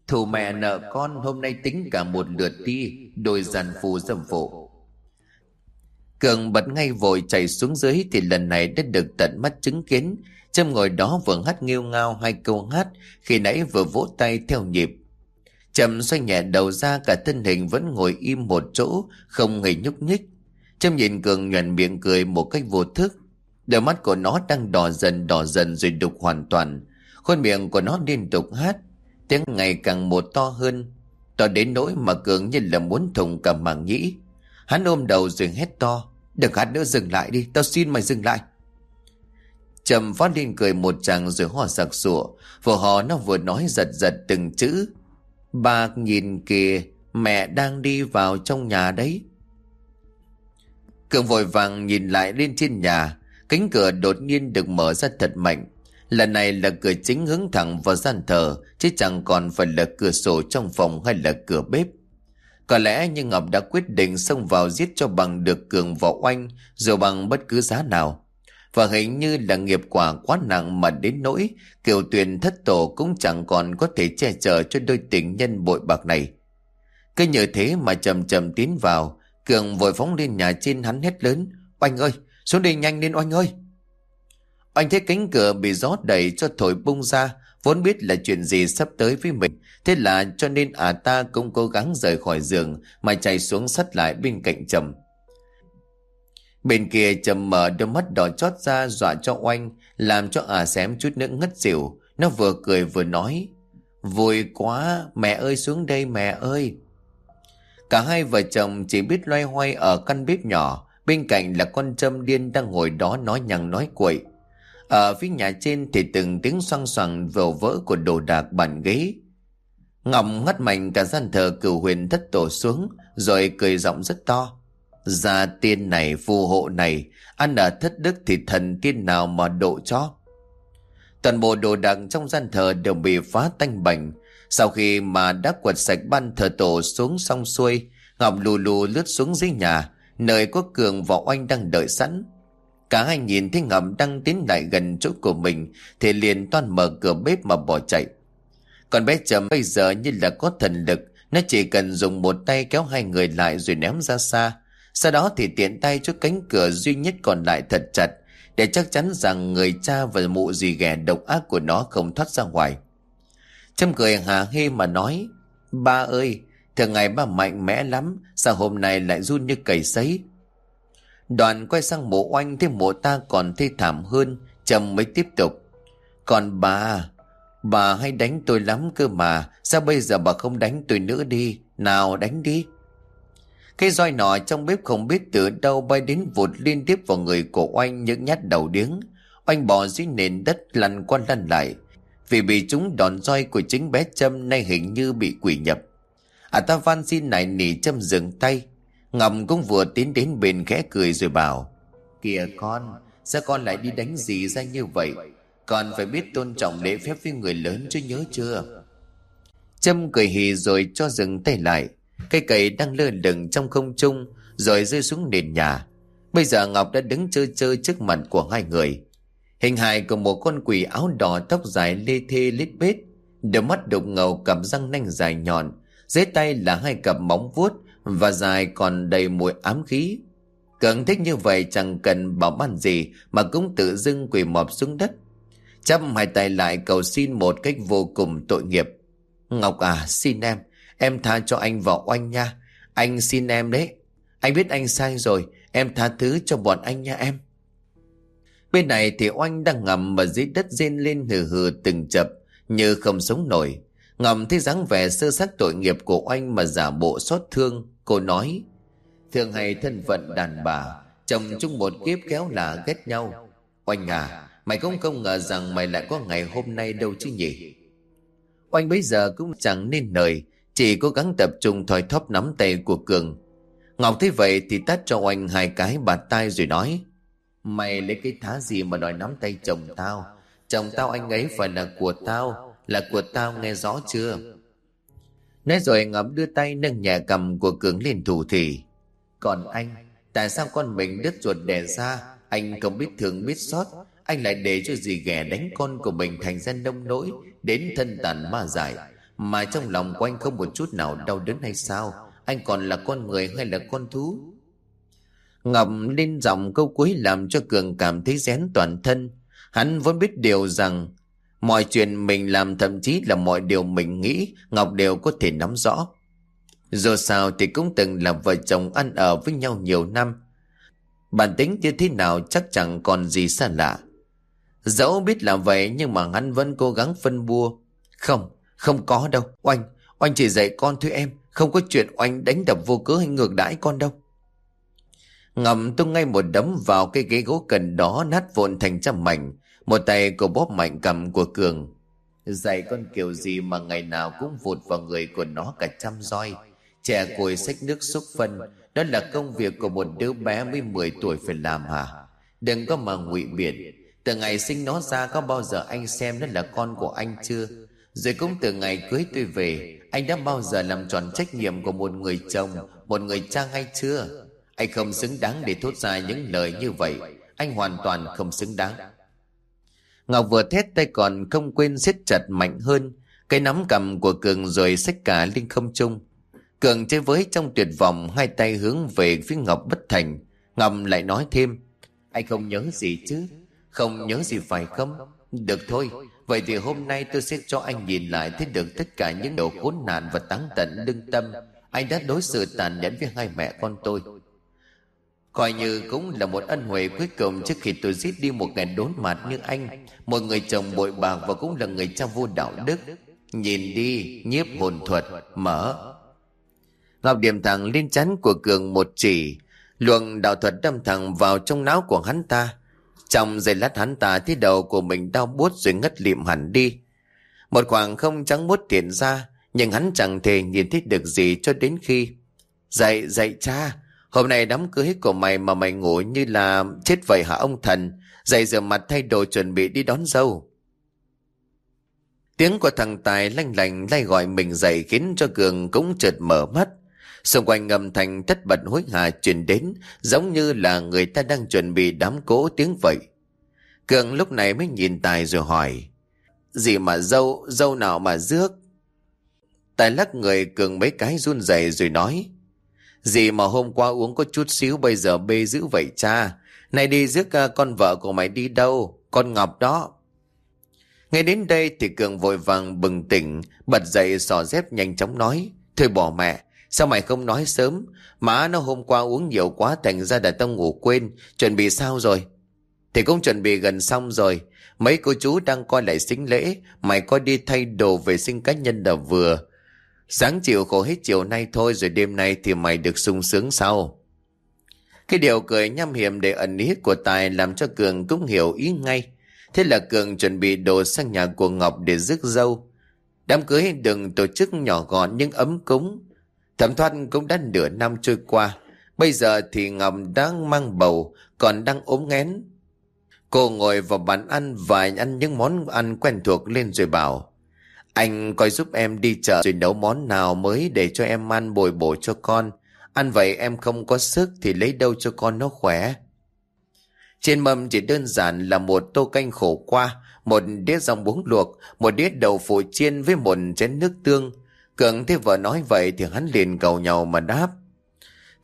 Thù mẹ nợ con hôm nay tính cả một lượt đi Đôi giàn phù dâm phụ Cường bật ngay vội chạy xuống dưới Thì lần này đã được tận mắt chứng kiến Trâm ngồi đó vừa hát nghiêu ngao hai câu hát, Khi nãy vừa vỗ tay theo nhịp Trâm xoay nhẹ đầu ra, cả thân hình vẫn ngồi im một chỗ, Không hề nhúc nhích Trâm nhìn Cường nhuận miệng cười một cách vô thức Đôi mắt của nó đang đỏ dần đỏ dần rồi đục hoàn toàn. Khuôn miệng của nó liên tục hát. Tiếng ngày càng một to hơn. To đến nỗi mà Cường như là muốn thùng cả màng nhĩ. Hắn ôm đầu rồi hét to. Đừng hát nữa dừng lại đi. Tao xin mày dừng lại. Trầm phát lên cười một chàng rồi hò sặc sụa. Vừa hò nó vừa nói giật giật từng chữ. bà nhìn kìa. Mẹ đang đi vào trong nhà đấy. Cường vội vàng nhìn lại lên trên nhà Cánh cửa đột nhiên được mở ra thật mạnh. Lần này là cửa chính hướng thẳng vào gian thờ, chứ chẳng còn phải là cửa sổ trong phòng hay là cửa bếp. Có lẽ như Ngọc đã quyết định xông vào giết cho bằng được cường võ oanh, dù bằng bất cứ giá nào. Và hình như là nghiệp quả quá nặng mà đến nỗi kiều tuyền thất tổ cũng chẳng còn có thể che chở cho đôi tình nhân bội bạc này. Cứ nhờ thế mà chầm chầm tiến vào, cường vội phóng lên nhà trên hắn hét lớn. Oanh ơi, xuống đây nhanh lên oanh ơi. Oanh thấy cánh cửa bị gió đẩy cho thổi bung ra, vốn biết là chuyện gì sắp tới với mình. Thế là cho nên à ta cũng cố gắng rời khỏi giường mà chạy xuống sắt lại bên cạnh Trầm. Bên kia Trầm mở đôi mắt đỏ chót ra dọa cho oanh, làm cho à xém chút nữa ngất xỉu. Nó vừa cười vừa nói, vui quá, mẹ ơi xuống đây mẹ ơi. Cả hai vợ chồng chỉ biết loay hoay ở căn bếp nhỏ, Bên cạnh là con trầm điên đang ngồi đó nói nhằng nói quậy. Ở phía nhà trên thì từng tiếng xoang xoàng vầu vỡ của đồ đạc bàn ghế. Ngọc ngắt mạnh cả gian thờ cửu huyền thất tổ xuống, rồi cười giọng rất to. Gia tiên này, phù hộ này, ăn ở thất đức thì thần tiên nào mà độ cho. Toàn bộ đồ đạc trong gian thờ đều bị phá tanh bành. Sau khi mà đã quật sạch ban thờ tổ xuống xong xuôi, Ngọc lù lù lướt xuống dưới nhà, nơi có Cường và Oanh đang đợi sẵn. Cả hai nhìn thấy ngầm đang tiến lại gần chỗ của mình thì liền toan mở cửa bếp mà bỏ chạy. Còn bé Trầm bây giờ như là có thần lực, nó chỉ cần dùng một tay kéo hai người lại rồi ném ra xa. Sau đó thì tiện tay cho cánh cửa duy nhất còn lại thật chặt để chắc chắn rằng người cha và mụ gì ghẻ độc ác của nó không thoát ra ngoài. Trâm cười hà hê mà nói Ba ơi, Thường ngày ba mạnh mẽ lắm Sao hôm nay lại run như cầy sấy Đoàn quay sang mộ oanh Thấy mộ ta còn thê thảm hơn Trầm mới tiếp tục Còn bà Bà hay đánh tôi lắm cơ mà Sao bây giờ bà không đánh tôi nữa đi Nào, đánh đi Cái roi nọ trong bếp không biết từ đâu bay đến vụt liên tiếp vào người của oanh những nhát đầu điếng. Oanh bò dưới nền đất lăn qua lăn lại. Vì bị chúng đòn roi của chính bé Trâm nay hình như bị quỷ nhập. À ta van xin nài nỉ châm dừng tay. ngầm cũng vừa tiến đến bên khẽ cười rồi bảo, Kìa con, Sao con lại đi đánh gì ra như vậy còn phải biết tôn trọng lễ phép với người lớn chứ nhớ chưa? Trâm cười hì rồi cho dừng tay lại. Cây cầy đang lơ lửng trong không trung, Rồi rơi xuống nền nhà. Bây giờ Ngọc đã đứng chơi chơi trước mặt của hai người. Hình hài của một con quỷ áo đỏ tóc dài lê thê lít bết, Đôi mắt đục ngầu cặp răng nanh dài nhọn, Dưới tay là hai cặp móng vuốt Và dài còn đầy mùi ám khí. Cần thích như vậy chẳng cần bảo ban gì Mà cũng tự dưng quỳ mọp xuống đất. Chắp hai tay lại cầu xin một cách vô cùng tội nghiệp. Ngọc à xin em Em tha cho anh vào oanh nha. Anh xin em đấy. Anh biết anh sai rồi, Em tha thứ cho bọn anh nha em. Bên này thì oanh đang ngầm mà dưới đất rên lên hừ hừ từng chập, Như không sống nổi. Ngầm thấy dáng vẻ sơ sắc tội nghiệp của oanh mà giả bộ xót thương, Cô nói Thường hay thân phận đàn bà, Chồng chung một kiếp kéo là ghét nhau. Oanh à Mày cũng không ngờ rằng mày lại có ngày hôm nay đâu chứ nhỉ? Oanh bây giờ cũng chẳng nên lời Chỉ cố gắng tập trung thòi thóp nắm tay của Cường. Ngọc thấy vậy thì tắt cho Oanh hai cái bạt tay rồi nói Mày lấy cái thá gì mà đòi nắm tay chồng tao? Chồng tao anh ấy phải là của tao Là của tao nghe rõ chưa? Nói rồi Ngọc đưa tay nâng nhẹ cầm của Cường lên thủ thì, Còn anh Tại sao con mình đứt ruột đẻ ra? Anh không biết thương biết xót anh lại để cho gì ghẻ đánh con của mình thành ra nông nỗi, Đến thân tàn ma dài Mà trong lòng của anh không một chút nào đau đớn hay sao Anh còn là con người hay là con thú Ngọc lên giọng câu cuối làm cho Cường cảm thấy rén toàn thân. Hắn vốn biết điều rằng mọi chuyện mình làm thậm chí là mọi điều mình nghĩ, Ngọc đều có thể nắm rõ. Dù sao thì cũng từng là vợ chồng ăn ở với nhau nhiều năm. Bản tính như thế nào chắc chẳng còn gì xa lạ. Dẫu biết là vậy nhưng mà hắn vẫn cố gắng phân bua. Không, không có đâu. Oanh, oanh chỉ dạy con thôi em. Không có chuyện oanh đánh đập vô cớ hay ngược đãi con đâu. Ngầm tung ngay một đấm vào cái ghế gỗ cần đó nát vụn thành trăm mảnh. Một tay cô bóp mạnh cầm của Cường. Dạy con kiểu gì mà ngày nào cũng vụt vào người của nó cả trăm roi. Trẻ cùi xách nước xúc phân. Đó là công việc của một đứa bé mới 10 tuổi phải làm hả? Đừng có mà ngụy biện. Từ ngày sinh nó ra có bao giờ anh xem nó là con của anh chưa? Rồi cũng từ ngày cưới tôi về, anh đã bao giờ làm tròn trách nhiệm của một người chồng, một người cha hay chưa? Anh không xứng đáng để thốt ra những lời như vậy. Anh hoàn toàn không xứng đáng. Ngọc vừa thét tay còn không quên siết chặt mạnh hơn. Cái nắm cầm của Cường rồi xách cả lên không trung. Cường chơi với trong tuyệt vọng Hai tay hướng về phía Ngọc bất thành. Ngọc lại nói thêm Anh không nhớ gì chứ? Không nhớ gì phải không Được thôi Vậy thì hôm nay tôi sẽ cho anh nhìn lại Thấy được tất cả những đồ khốn nạn và táng tận lương tâm. Anh đã đối xử tàn nhẫn với hai mẹ con tôi. Coi như cũng là một ân huệ cuối cùng trước khi tôi giết đi một kẻ đốn mặt như anh. Một người chồng bội bạc và cũng là người cha vô đạo đức. Nhìn đi, nhiếp hồn thuật, mở. Ngọc điểm thẳng lên chắn của Cường một chỉ Luồng đạo thuật đâm thẳng vào trong não của hắn ta. Trong giây lát hắn ta thấy đầu của mình đau buốt rồi ngất liệm hẳn đi Một khoảng không trắng muốt tiện ra Nhưng hắn chẳng thể nhìn thấy được gì cho đến khi Dậy, dậy cha Hôm nay đám cưới của mày mà mày ngủ như là chết vậy hả ông thần? Dậy rửa mặt thay đồ chuẩn bị đi đón dâu. Tiếng của thằng Tài lanh lành lay gọi mình dậy khiến cho Cường cũng chợt mở mắt. Xung quanh ngầm thành thất bật hối hả truyền đến giống như là người ta đang chuẩn bị đám cố tiếng vậy. Cường lúc này mới nhìn Tài rồi hỏi Gì mà dâu, dâu nào mà rước? Tài lắc người Cường mấy cái run rẩy rồi nói gì mà hôm qua uống có chút xíu bây giờ bê dữ vậy cha. Này đi rước à, con vợ của mày đi đâu? Con Ngọc đó. nghe đến đây thì Cường vội vàng bừng tỉnh, bật dậy sò dép nhanh chóng nói. Thôi bỏ mẹ, sao mày không nói sớm? Má nó hôm qua uống nhiều quá thành ra đã tao ngủ quên, chuẩn bị sao rồi? Thì cũng chuẩn bị gần xong rồi. Mấy cô chú đang coi lại sinh lễ, mày coi đi thay đồ vệ sinh cá nhân là vừa. Sáng chiều khổ hết chiều nay thôi rồi đêm nay thì mày được sung sướng sau. Cái điều cười nhăm hiểm để ẩn ý của Tài làm cho Cường cũng hiểu ý ngay. Thế là Cường chuẩn bị đồ sang nhà của Ngọc để rước dâu. Đám cưới đừng tổ chức nhỏ gọn nhưng ấm cúng. Thẩm thoát cũng đã nửa năm trôi qua. Bây giờ thì Ngọc đang mang bầu, còn đang ốm nghén. Cô ngồi vào bàn ăn và ăn những món ăn quen thuộc lên rồi bảo. Anh coi giúp em đi chợ rồi nấu món nào mới để cho em ăn bồi bổ cho con. Ăn vậy em không có sức thì lấy đâu cho con nó khỏe. Trên mâm chỉ đơn giản là một tô canh khổ qua, một đĩa rong muống luộc, một đĩa đậu phụ chiên với một chén nước tương. Cường thấy vợ nói vậy thì hắn liền cầu nhau mà đáp.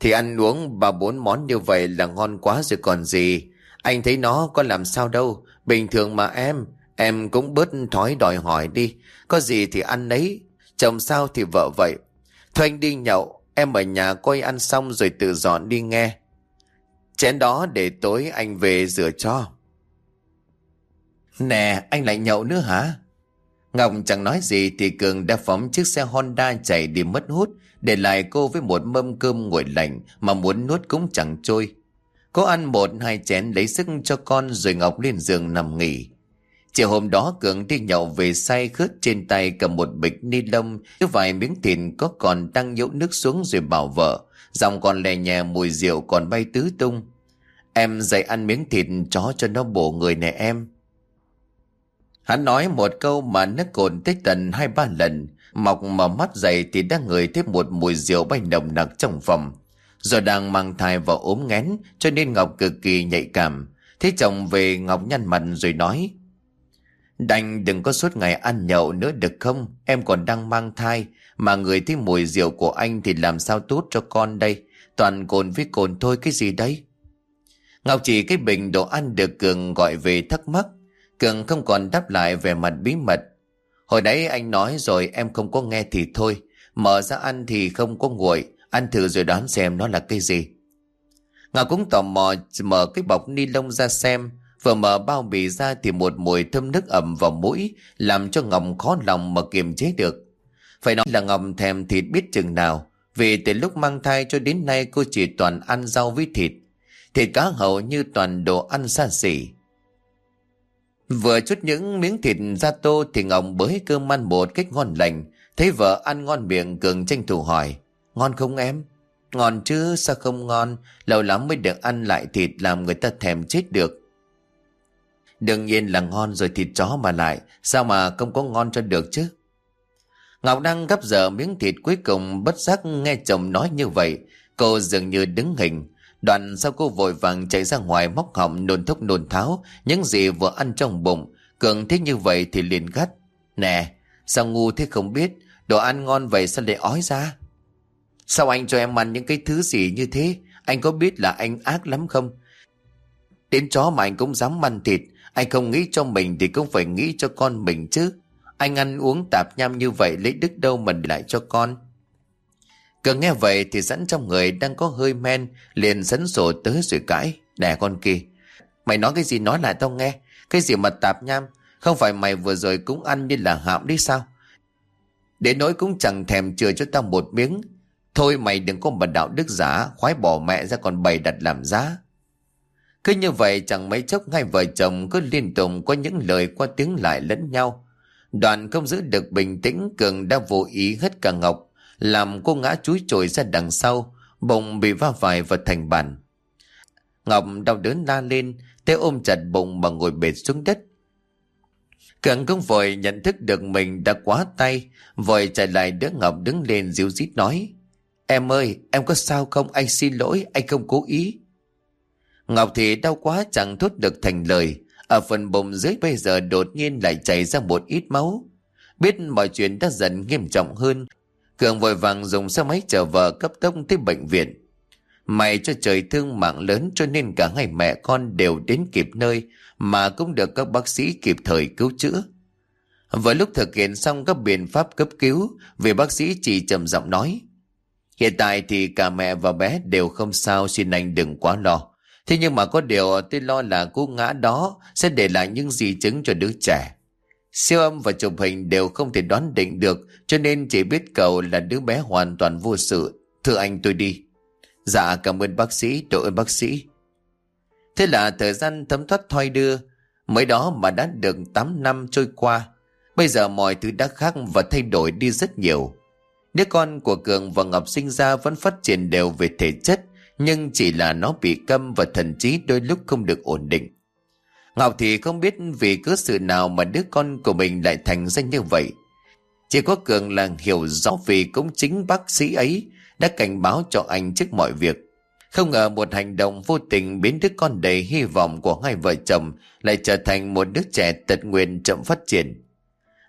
Thì ăn uống ba bốn món như vậy là ngon quá rồi còn gì. Anh thấy nó có làm sao đâu. Bình thường mà em, em cũng bớt thói đòi hỏi đi. Có gì thì ăn nấy. Chồng sao thì vợ vậy. Thôi anh đi nhậu, em ở nhà coi ăn xong rồi tự dọn đi nghe. Chén đó để tối anh về rửa cho. Nè, anh lại nhậu nữa hả? Ngọc chẳng nói gì thì Cường đã phóng chiếc xe Honda chạy đi mất hút, để lại cô với một mâm cơm nguội lạnh mà muốn nuốt cũng chẳng trôi. Cô ăn một hai chén lấy sức cho con rồi Ngọc lên giường nằm nghỉ. Chiều hôm đó Cường đi nhậu về say khướt trên tay cầm một bịch ni lông chứ vài miếng thịt có còn đang nhũ nước xuống rồi bảo vợ. Dòng còn lè nhè mùi rượu còn bay tứ tung. Em dậy ăn miếng thịt chó cho nó bổ người nè em. Hắn nói một câu mà nước cồn tích tận hai ba lần. Mọc mở mắt dậy thì đang ngửi thấy một mùi rượu bay nồng nặc trong phòng. Rồi đang mang thai và ốm ngén cho nên Ngọc cực kỳ nhạy cảm. Thế chồng về Ngọc nhăn mặt rồi nói. Đành đừng có suốt ngày ăn nhậu nữa được không? Em còn đang mang thai. Mà người thấy mùi rượu của anh thì làm sao tốt cho con đây? Toàn cồn với cồn thôi, cái gì đấy? Ngọc chỉ cái bình đồ ăn được Cường gọi về thắc mắc. Cường không còn đáp lại về mặt bí mật. Hồi nãy anh nói rồi em không có nghe thì thôi. Mở ra ăn thì không có nguội. Ăn thử rồi đoán xem nó là cái gì. Ngọc cũng tò mò mở cái bọc ni lông ra xem. Vừa mở bao bì ra thì một mùi thơm nước ẩm vào mũi, làm cho Ngọc khó lòng mà kiềm chế được. Phải nói là Ngọc thèm thịt biết chừng nào. Vì từ lúc mang thai cho đến nay cô chỉ toàn ăn rau với thịt. Thịt cá hầu như toàn đồ ăn xa xỉ. Vừa chút những miếng thịt ra tô thì Ngọc bới cơm ăn một cách ngon lành. Thấy vợ ăn ngon miệng, Cường tranh thủ hỏi. Ngon không em? Ngon chứ, sao không ngon? Lâu lắm mới được ăn lại thịt làm người ta thèm chết được. Đương nhiên là ngon rồi, thịt chó mà lại. Sao mà không có ngon cho được chứ? Ngọc đang gấp dở miếng thịt cuối cùng, bất giác nghe chồng nói như vậy. Cô dường như đứng hình. Đoạn sau cô vội vàng chạy ra ngoài móc họng nôn thốc nôn tháo những gì vừa ăn trong bụng. Cường thích như vậy thì liền gắt. Nè, sao ngu thế không biết, đồ ăn ngon vậy sao lại ói ra? Sao anh cho em ăn những cái thứ gì như thế? Anh có biết là anh ác lắm không? Đến chó mà anh cũng dám ăn thịt. Anh không nghĩ cho mình thì cũng phải nghĩ cho con mình chứ. Anh ăn uống tạp nham như vậy lấy đức đâu mà lại cho con. Cường nghe vậy thì sẵn trong người đang có hơi men, liền dẫn sổ tới rồi cãi. đè con kia. Mày nói cái gì nói lại tao nghe. Cái gì mà tạp nham. Không phải mày vừa rồi cũng ăn như là hạm đi sao? Để nói cũng chẳng thèm chừa cho tao một miếng. Thôi mày đừng có mà đạo đức giả, khoái bỏ mẹ ra còn bày đặt làm giá. Cứ như vậy chẳng mấy chốc hai vợ chồng cứ liên tục có những lời qua tiếng lại lẫn nhau. Đoàn không giữ được bình tĩnh Cường đã vô ý hết cả Ngọc làm cô ngã chúi trồi ra đằng sau, bụng bị va phải vào thành bàn. Ngọc đau đớn la lên, tay ôm chặt bụng mà ngồi bệt xuống đất. Cường cũng vội nhận thức được mình đã quá tay, vội chạy lại đỡ Ngọc đứng lên dịu dít nói. Em ơi, em có sao không? Anh xin lỗi, anh không cố ý. Ngọc thì đau quá chẳng thốt được thành lời. Ở phần bụng dưới bây giờ đột nhiên lại chảy ra một ít máu. Biết mọi chuyện đã dần nghiêm trọng hơn, Cường vội vàng dùng xe máy chở vợ cấp tốc tới bệnh viện. May cho trời thương mạng lớn cho nên cả hai mẹ con đều đến kịp nơi mà cũng được các bác sĩ kịp thời cứu chữa. Vừa lúc thực hiện xong các biện pháp cấp cứu, vị bác sĩ chỉ trầm giọng nói. Hiện tại thì cả mẹ và bé đều không sao xin anh đừng quá lo. Thế nhưng mà có điều tôi lo là cú ngã đó sẽ để lại những di chứng cho đứa trẻ. Siêu âm và chụp hình đều không thể đoán định được cho nên chỉ biết cậu là đứa bé hoàn toàn vô sự. Thưa anh tôi đi. Dạ cảm ơn bác sĩ, đội ơn bác sĩ. Thế là thời gian thấm thoát thoi đưa. Mới đó mà đã được 8 năm trôi qua. Bây giờ mọi thứ đã khác và thay đổi đi rất nhiều. Đứa con của Cường và Ngọc sinh ra vẫn phát triển đều về thể chất Nhưng chỉ là nó bị câm và thần trí đôi lúc không được ổn định. Ngọc thì không biết vì cớ sự nào mà đứa con của mình lại thành danh như vậy. Chỉ có Cường là hiểu rõ vì cũng chính bác sĩ ấy đã cảnh báo cho anh trước mọi việc. Không ngờ một hành động vô tình biến đứa con đầy hy vọng của hai vợ chồng lại trở thành một đứa trẻ tật nguyền chậm phát triển.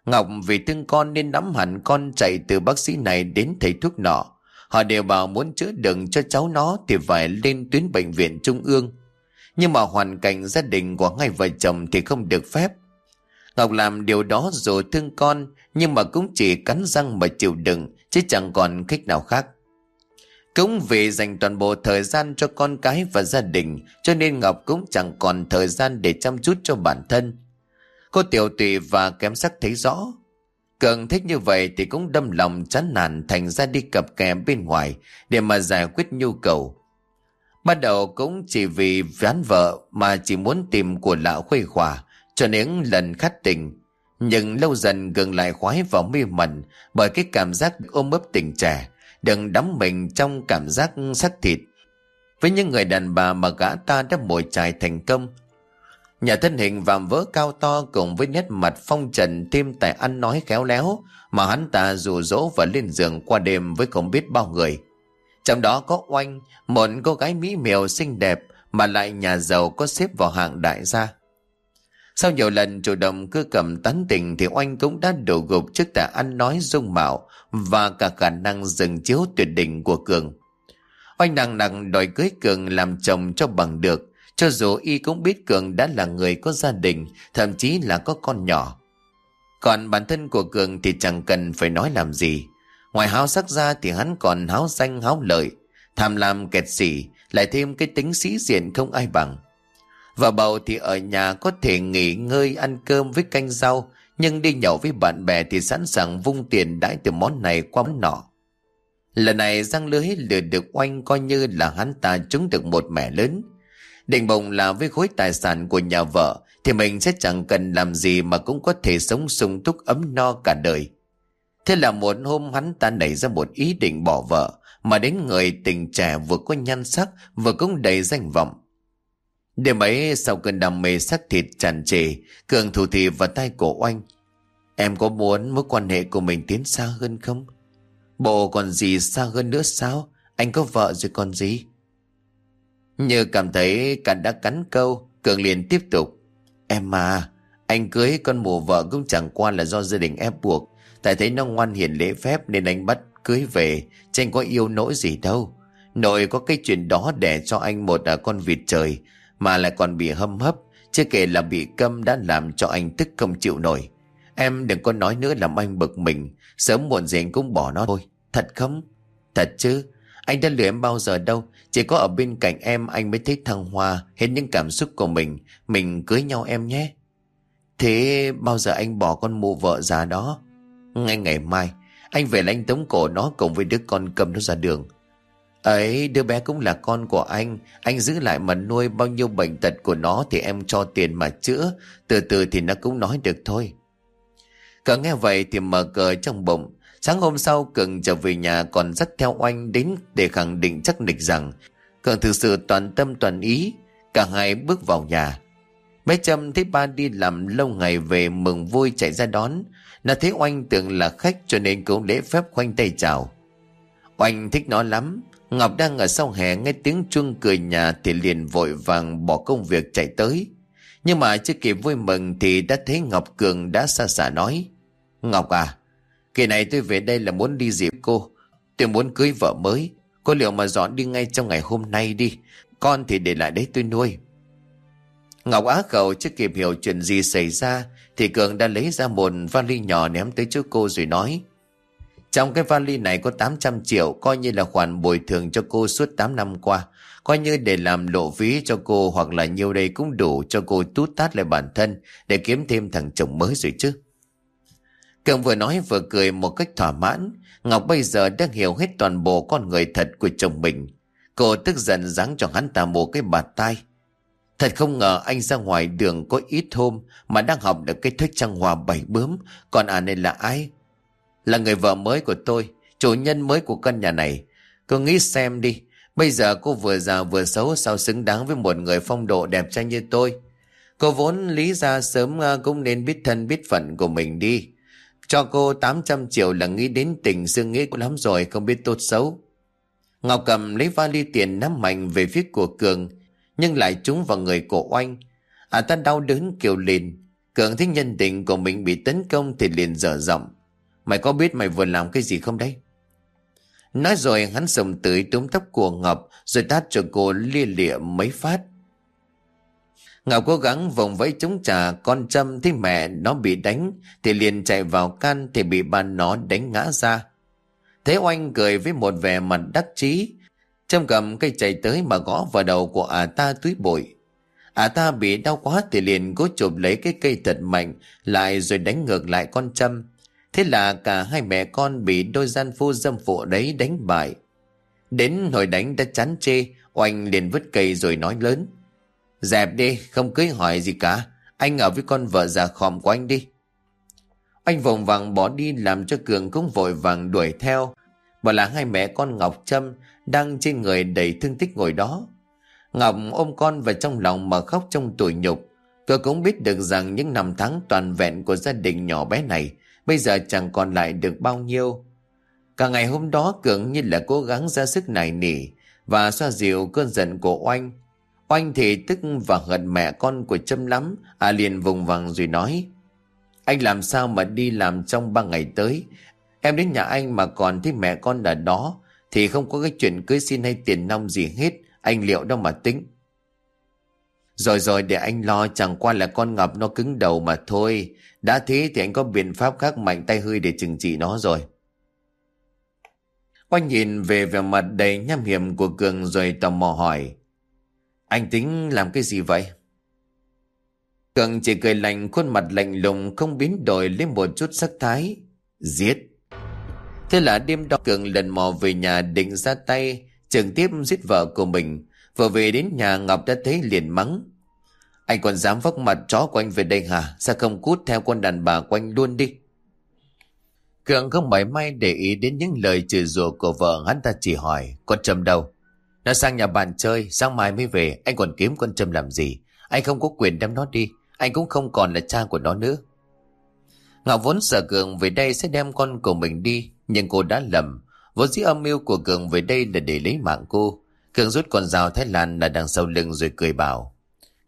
Ngọc vì thương con nên nắm hẳn con chạy từ bác sĩ này đến thầy thuốc nọ. Họ đều bảo muốn chữa đựng cho cháu nó thì phải lên tuyến bệnh viện trung ương. Nhưng mà hoàn cảnh gia đình của hai vợ chồng thì không được phép. Ngọc làm điều đó dù thương con, nhưng mà cũng chỉ cắn răng mà chịu đựng, chứ chẳng còn cách nào khác. Cũng vì dành toàn bộ thời gian cho con cái và gia đình, cho nên Ngọc cũng chẳng còn thời gian để chăm chút cho bản thân. Cô tiểu tụy và kém sắc thấy rõ. Cường thích như vậy thì cũng đâm lòng chán nản thành ra đi cặp kè bên ngoài để mà giải quyết nhu cầu. Ban đầu cũng chỉ vì ván vợ mà chỉ muốn tìm của lão khuây khỏa cho những lần khát tình. Nhưng lâu dần gần lại khoái vào mê mẩn bởi cái cảm giác ôm ấp tình trẻ, đừng đắm mình trong cảm giác sắc thịt. Với những người đàn bà mà gã ta đã mồi chài thành công, Nhà thân hình vạm vỡ cao to cùng với nét mặt phong trần thêm tài ăn nói khéo léo mà hắn ta rủ rỗ và lên giường qua đêm với không biết bao người. Trong đó có Oanh, một cô gái mỹ miều xinh đẹp mà lại nhà giàu có xếp vào hạng đại gia. Sau nhiều lần chủ động cứ cầm tán tình thì Oanh cũng đã đổ gục trước tài ăn nói dung mạo và cả khả năng dừng chiếu tuyệt đỉnh của Cường. Oanh nặng nặng đòi cưới Cường làm chồng cho bằng được cho dù y cũng biết Cường đã là người có gia đình, thậm chí là có con nhỏ. Còn bản thân của Cường thì chẳng cần phải nói làm gì. Ngoài háo sắc ra thì hắn còn háo danh háo lợi, tham lam kẹt xỉ, lại thêm cái tính sĩ diện không ai bằng. Vợ bầu thì ở nhà có thể nghỉ ngơi ăn cơm với canh rau, nhưng đi nhậu với bạn bè thì sẵn sàng vung tiền đãi từ món này qua món nọ. Lần này răng lưới lừa được oanh coi như là hắn ta trúng được một mẻ lớn, Định bồng là với khối tài sản của nhà vợ thì mình sẽ chẳng cần làm gì mà cũng có thể sống sung túc ấm no cả đời. Thế là một hôm hắn ta nảy ra một ý định bỏ vợ mà đến người tình trẻ vừa có nhan sắc vừa cũng đầy danh vọng. Đêm ấy sau cơn đam mê sắc thịt tràn trề, Cường thủ thị vào tay cổ oanh. Em có muốn mối quan hệ của mình tiến xa hơn không? Bộ còn gì xa hơn nữa sao? Anh có vợ rồi còn gì? Như cảm thấy cả đã cắn câu, Cường liền tiếp tục. Em mà, anh cưới con mùa vợ cũng chẳng qua là do gia đình ép buộc. Tại thấy nó ngoan hiền lễ phép nên anh bắt cưới về, chứ anh có yêu nỗi gì đâu. Nội có cái chuyện đó để cho anh một à, con vịt trời, mà lại còn bị hâm hấp, chưa kể là bị câm đã làm cho anh tức không chịu nổi. Em đừng có nói nữa làm anh bực mình, sớm muộn gì anh cũng bỏ nó thôi. Thật không? Thật chứ, anh đã lừa em bao giờ đâu Chỉ có ở bên cạnh em anh mới thấy thăng hoa Hết những cảm xúc của mình Mình cưới nhau em nhé Thế bao giờ anh bỏ con mụ vợ già đó ngay ngày mai, Anh về là anh tống cổ nó cùng với đứa con cầm nó ra đường. Ấy, đứa bé cũng là con của anh. Anh giữ lại mà nuôi bao nhiêu bệnh tật của nó Thì em cho tiền mà chữa. Từ từ thì nó cũng nói được thôi. Cờ nghe vậy thì mở cờ trong bụng. Sáng hôm sau, Cường trở về nhà còn dắt theo oanh đến để khẳng định chắc nịch rằng Cường thực sự toàn tâm toàn ý. Cả hai bước vào nhà. Bé Trâm thấy ba đi làm lâu ngày về mừng vui chạy ra đón. Nó thấy oanh tưởng là khách cho nên cũng lễ phép khoanh tay chào. Oanh thích nó lắm. Ngọc đang ở sau hè nghe tiếng chuông cười nhà thì liền vội vàng bỏ công việc chạy tới. Nhưng mà chưa kịp vui mừng thì đã thấy Ngọc Cường đã xa xả nói. Ngọc à, Kỳ này tôi về đây là muốn đi dịp cô. Tôi muốn cưới vợ mới. Cô liệu mà dọn đi ngay trong ngày hôm nay đi. Con thì để lại đấy tôi nuôi. Ngọc Á Khẩu chưa kịp hiểu chuyện gì xảy ra, thì Cường đã lấy ra một vali nhỏ ném tới trước cô rồi nói, Trong cái vali này có 800 triệu, coi như là khoản bồi thường cho cô suốt 8 năm qua coi như để làm lộ phí cho cô hoặc là nhiều đây cũng đủ cho cô tút tát lại bản thân để kiếm thêm thằng chồng mới rồi chứ. Cường vừa nói vừa cười một cách thỏa mãn. Ngọc bây giờ đã hiểu hết toàn bộ con người thật của chồng mình. Cô tức giận giáng cho hắn ta một cái bạt tai. Thật không ngờ anh ra ngoài đường có ít hôm mà đang học được cái thức trăng hòa bảy bướm. Còn à này là ai? Là người vợ mới của tôi, chủ nhân mới của căn nhà này. Cô nghĩ xem đi, Bây giờ cô vừa già vừa xấu sao xứng đáng với một người phong độ đẹp trai như tôi. Cô vốn lý ra sớm à, cũng nên biết thân biết phận của mình đi. Cho cô 800 triệu là nghĩ đến tình dương nghĩ lắm rồi không biết tốt xấu. Ngọc cầm lấy vali tiền nắm mạnh về phía của Cường nhưng lại trúng vào người của oanh. À ta đau đớn kêu lên. Cường thấy nhân tình của mình bị tấn công thì liền dở giọng. Mày có biết mày vừa làm cái gì không đấy? Nói rồi, hắn sầm tới túm tóc của Ngọc, rồi tát cho cô lia lịa mấy phát. Ngọc cố gắng vòng vẫy chống trả, con châm thấy mẹ nó bị đánh, thì liền chạy vào can thì bị ba nó đánh ngã ra. Thế oanh cười với một vẻ mặt đắc chí Trâm cầm cây chạy tới mà gõ vào đầu của ả ta túi bụi. Ả ta bị đau quá thì liền cố chụp lấy cái cây thật mạnh lại rồi đánh ngược lại con Trâm. Thế là cả hai mẹ con bị đôi gian phu dâm phụ đấy đánh bại. Đến hồi đánh đã chán chê, oanh liền vứt cây rồi nói lớn. Dẹp đi, không cưới hỏi gì cả. Anh ở với con vợ già khòm của anh đi. Anh vòng vàng bỏ đi làm cho Cường cũng vội vàng đuổi theo. bảo là hai mẹ con Ngọc Trâm đang trên người đầy thương tích ngồi đó. Ngọc ôm con vào trong lòng mà khóc trong tuổi nhục. Cô cũng biết được rằng những năm tháng toàn vẹn của gia đình nhỏ bé này bây giờ chẳng còn lại được bao nhiêu. Cả ngày hôm đó Cường như là cố gắng ra sức nài nỉ và xoa dịu cơn giận của Oanh. Oanh thì tức và hận mẹ con của Trâm lắm, à liền vùng vằng rồi nói. Anh làm sao mà đi làm trong ba ngày tới, em đến nhà anh mà còn thấy mẹ con ở đó, thì không có cái chuyện cưới xin hay tiền nong gì hết, anh liệu đâu mà tính. Rồi rồi để anh lo chẳng qua là con ngập nó cứng đầu mà thôi. Đã thế thì anh có biện pháp khác mạnh tay hơi để trừng trị nó rồi. Quanh nhìn về vẻ mặt đầy nham hiểm của Cường rồi tò mò hỏi. Anh tính làm cái gì vậy? Cường chỉ cười lạnh khuôn mặt lạnh lùng không biến đổi lên một chút sắc thái. Giết. Thế là đêm đó Cường lần mò về nhà định ra tay trực tiếp giết vợ của mình. Vừa về đến nhà Ngọc đã thấy liền mắng. Anh còn dám vóc mặt chó của anh về đây hả? Sao không cút theo con đàn bà của anh luôn đi? Cường không mảy may để ý đến những lời chửi rủa của vợ hắn ta chỉ hỏi con Trâm đâu? Nó sang nhà bạn chơi, sáng mai mới về, anh còn kiếm con Trâm làm gì? Anh không có quyền đem nó đi, anh cũng không còn là cha của nó nữa. Ngọc vốn sợ Cường về đây sẽ đem con của mình đi, nhưng cô đã lầm. Vốn dĩ âm mưu của Cường về đây là để lấy mạng cô. Cường rút con dao Thái Lan là đằng sau lưng rồi cười bảo.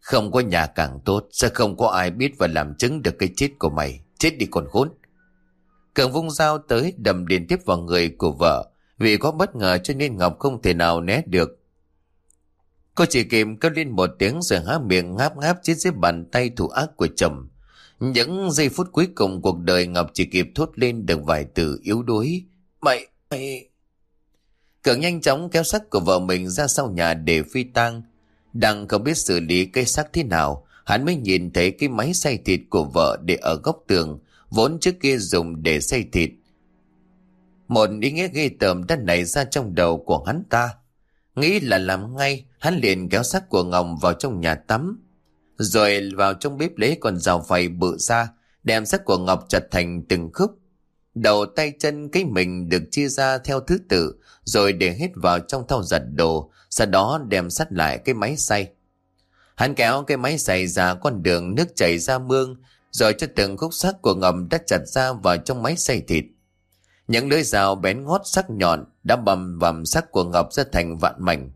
Không có nhà càng tốt, sẽ không có ai biết và làm chứng được cái chết của mày. Chết đi còn khốn. Cường vung dao tới đầm liên tiếp vào người của vợ. Vì có bất ngờ cho nên Ngọc không thể nào né được. Cô chỉ kịp kêu lên một tiếng rồi há miệng ngáp ngáp chết dưới bàn tay thủ ác của chồng. Những giây phút cuối cùng cuộc đời Ngọc chỉ kịp thốt lên được vài từ yếu đuối. Mày, mày... Cường nhanh chóng kéo xác của vợ mình ra sau nhà để phi tang. Đang không biết xử lý cây xác thế nào, hắn mới nhìn thấy cái máy xay thịt của vợ để ở góc tường, vốn trước kia dùng để xay thịt. Một ý nghĩa ghê tởm đã nảy ra trong đầu của hắn ta. Nghĩ là làm ngay, hắn liền kéo xác của Ngọc vào trong nhà tắm. Rồi vào trong bếp lấy con dao phay bự ra, đem xác của Ngọc chặt thành từng khúc. Đầu tay chân cái mình được chia ra theo thứ tự, rồi để hết vào trong thau giặt đồ, sau đó đem sắt lại cái máy xay. Hắn kéo cái máy xay ra con đường nước chảy ra mương, rồi cho từng khúc xác của ngầm đã chặt ra vào trong máy xay thịt. Những lưỡi dao bén ngót sắc nhọn đã bầm vằm sắc của ngọc ra thành vạn mảnh.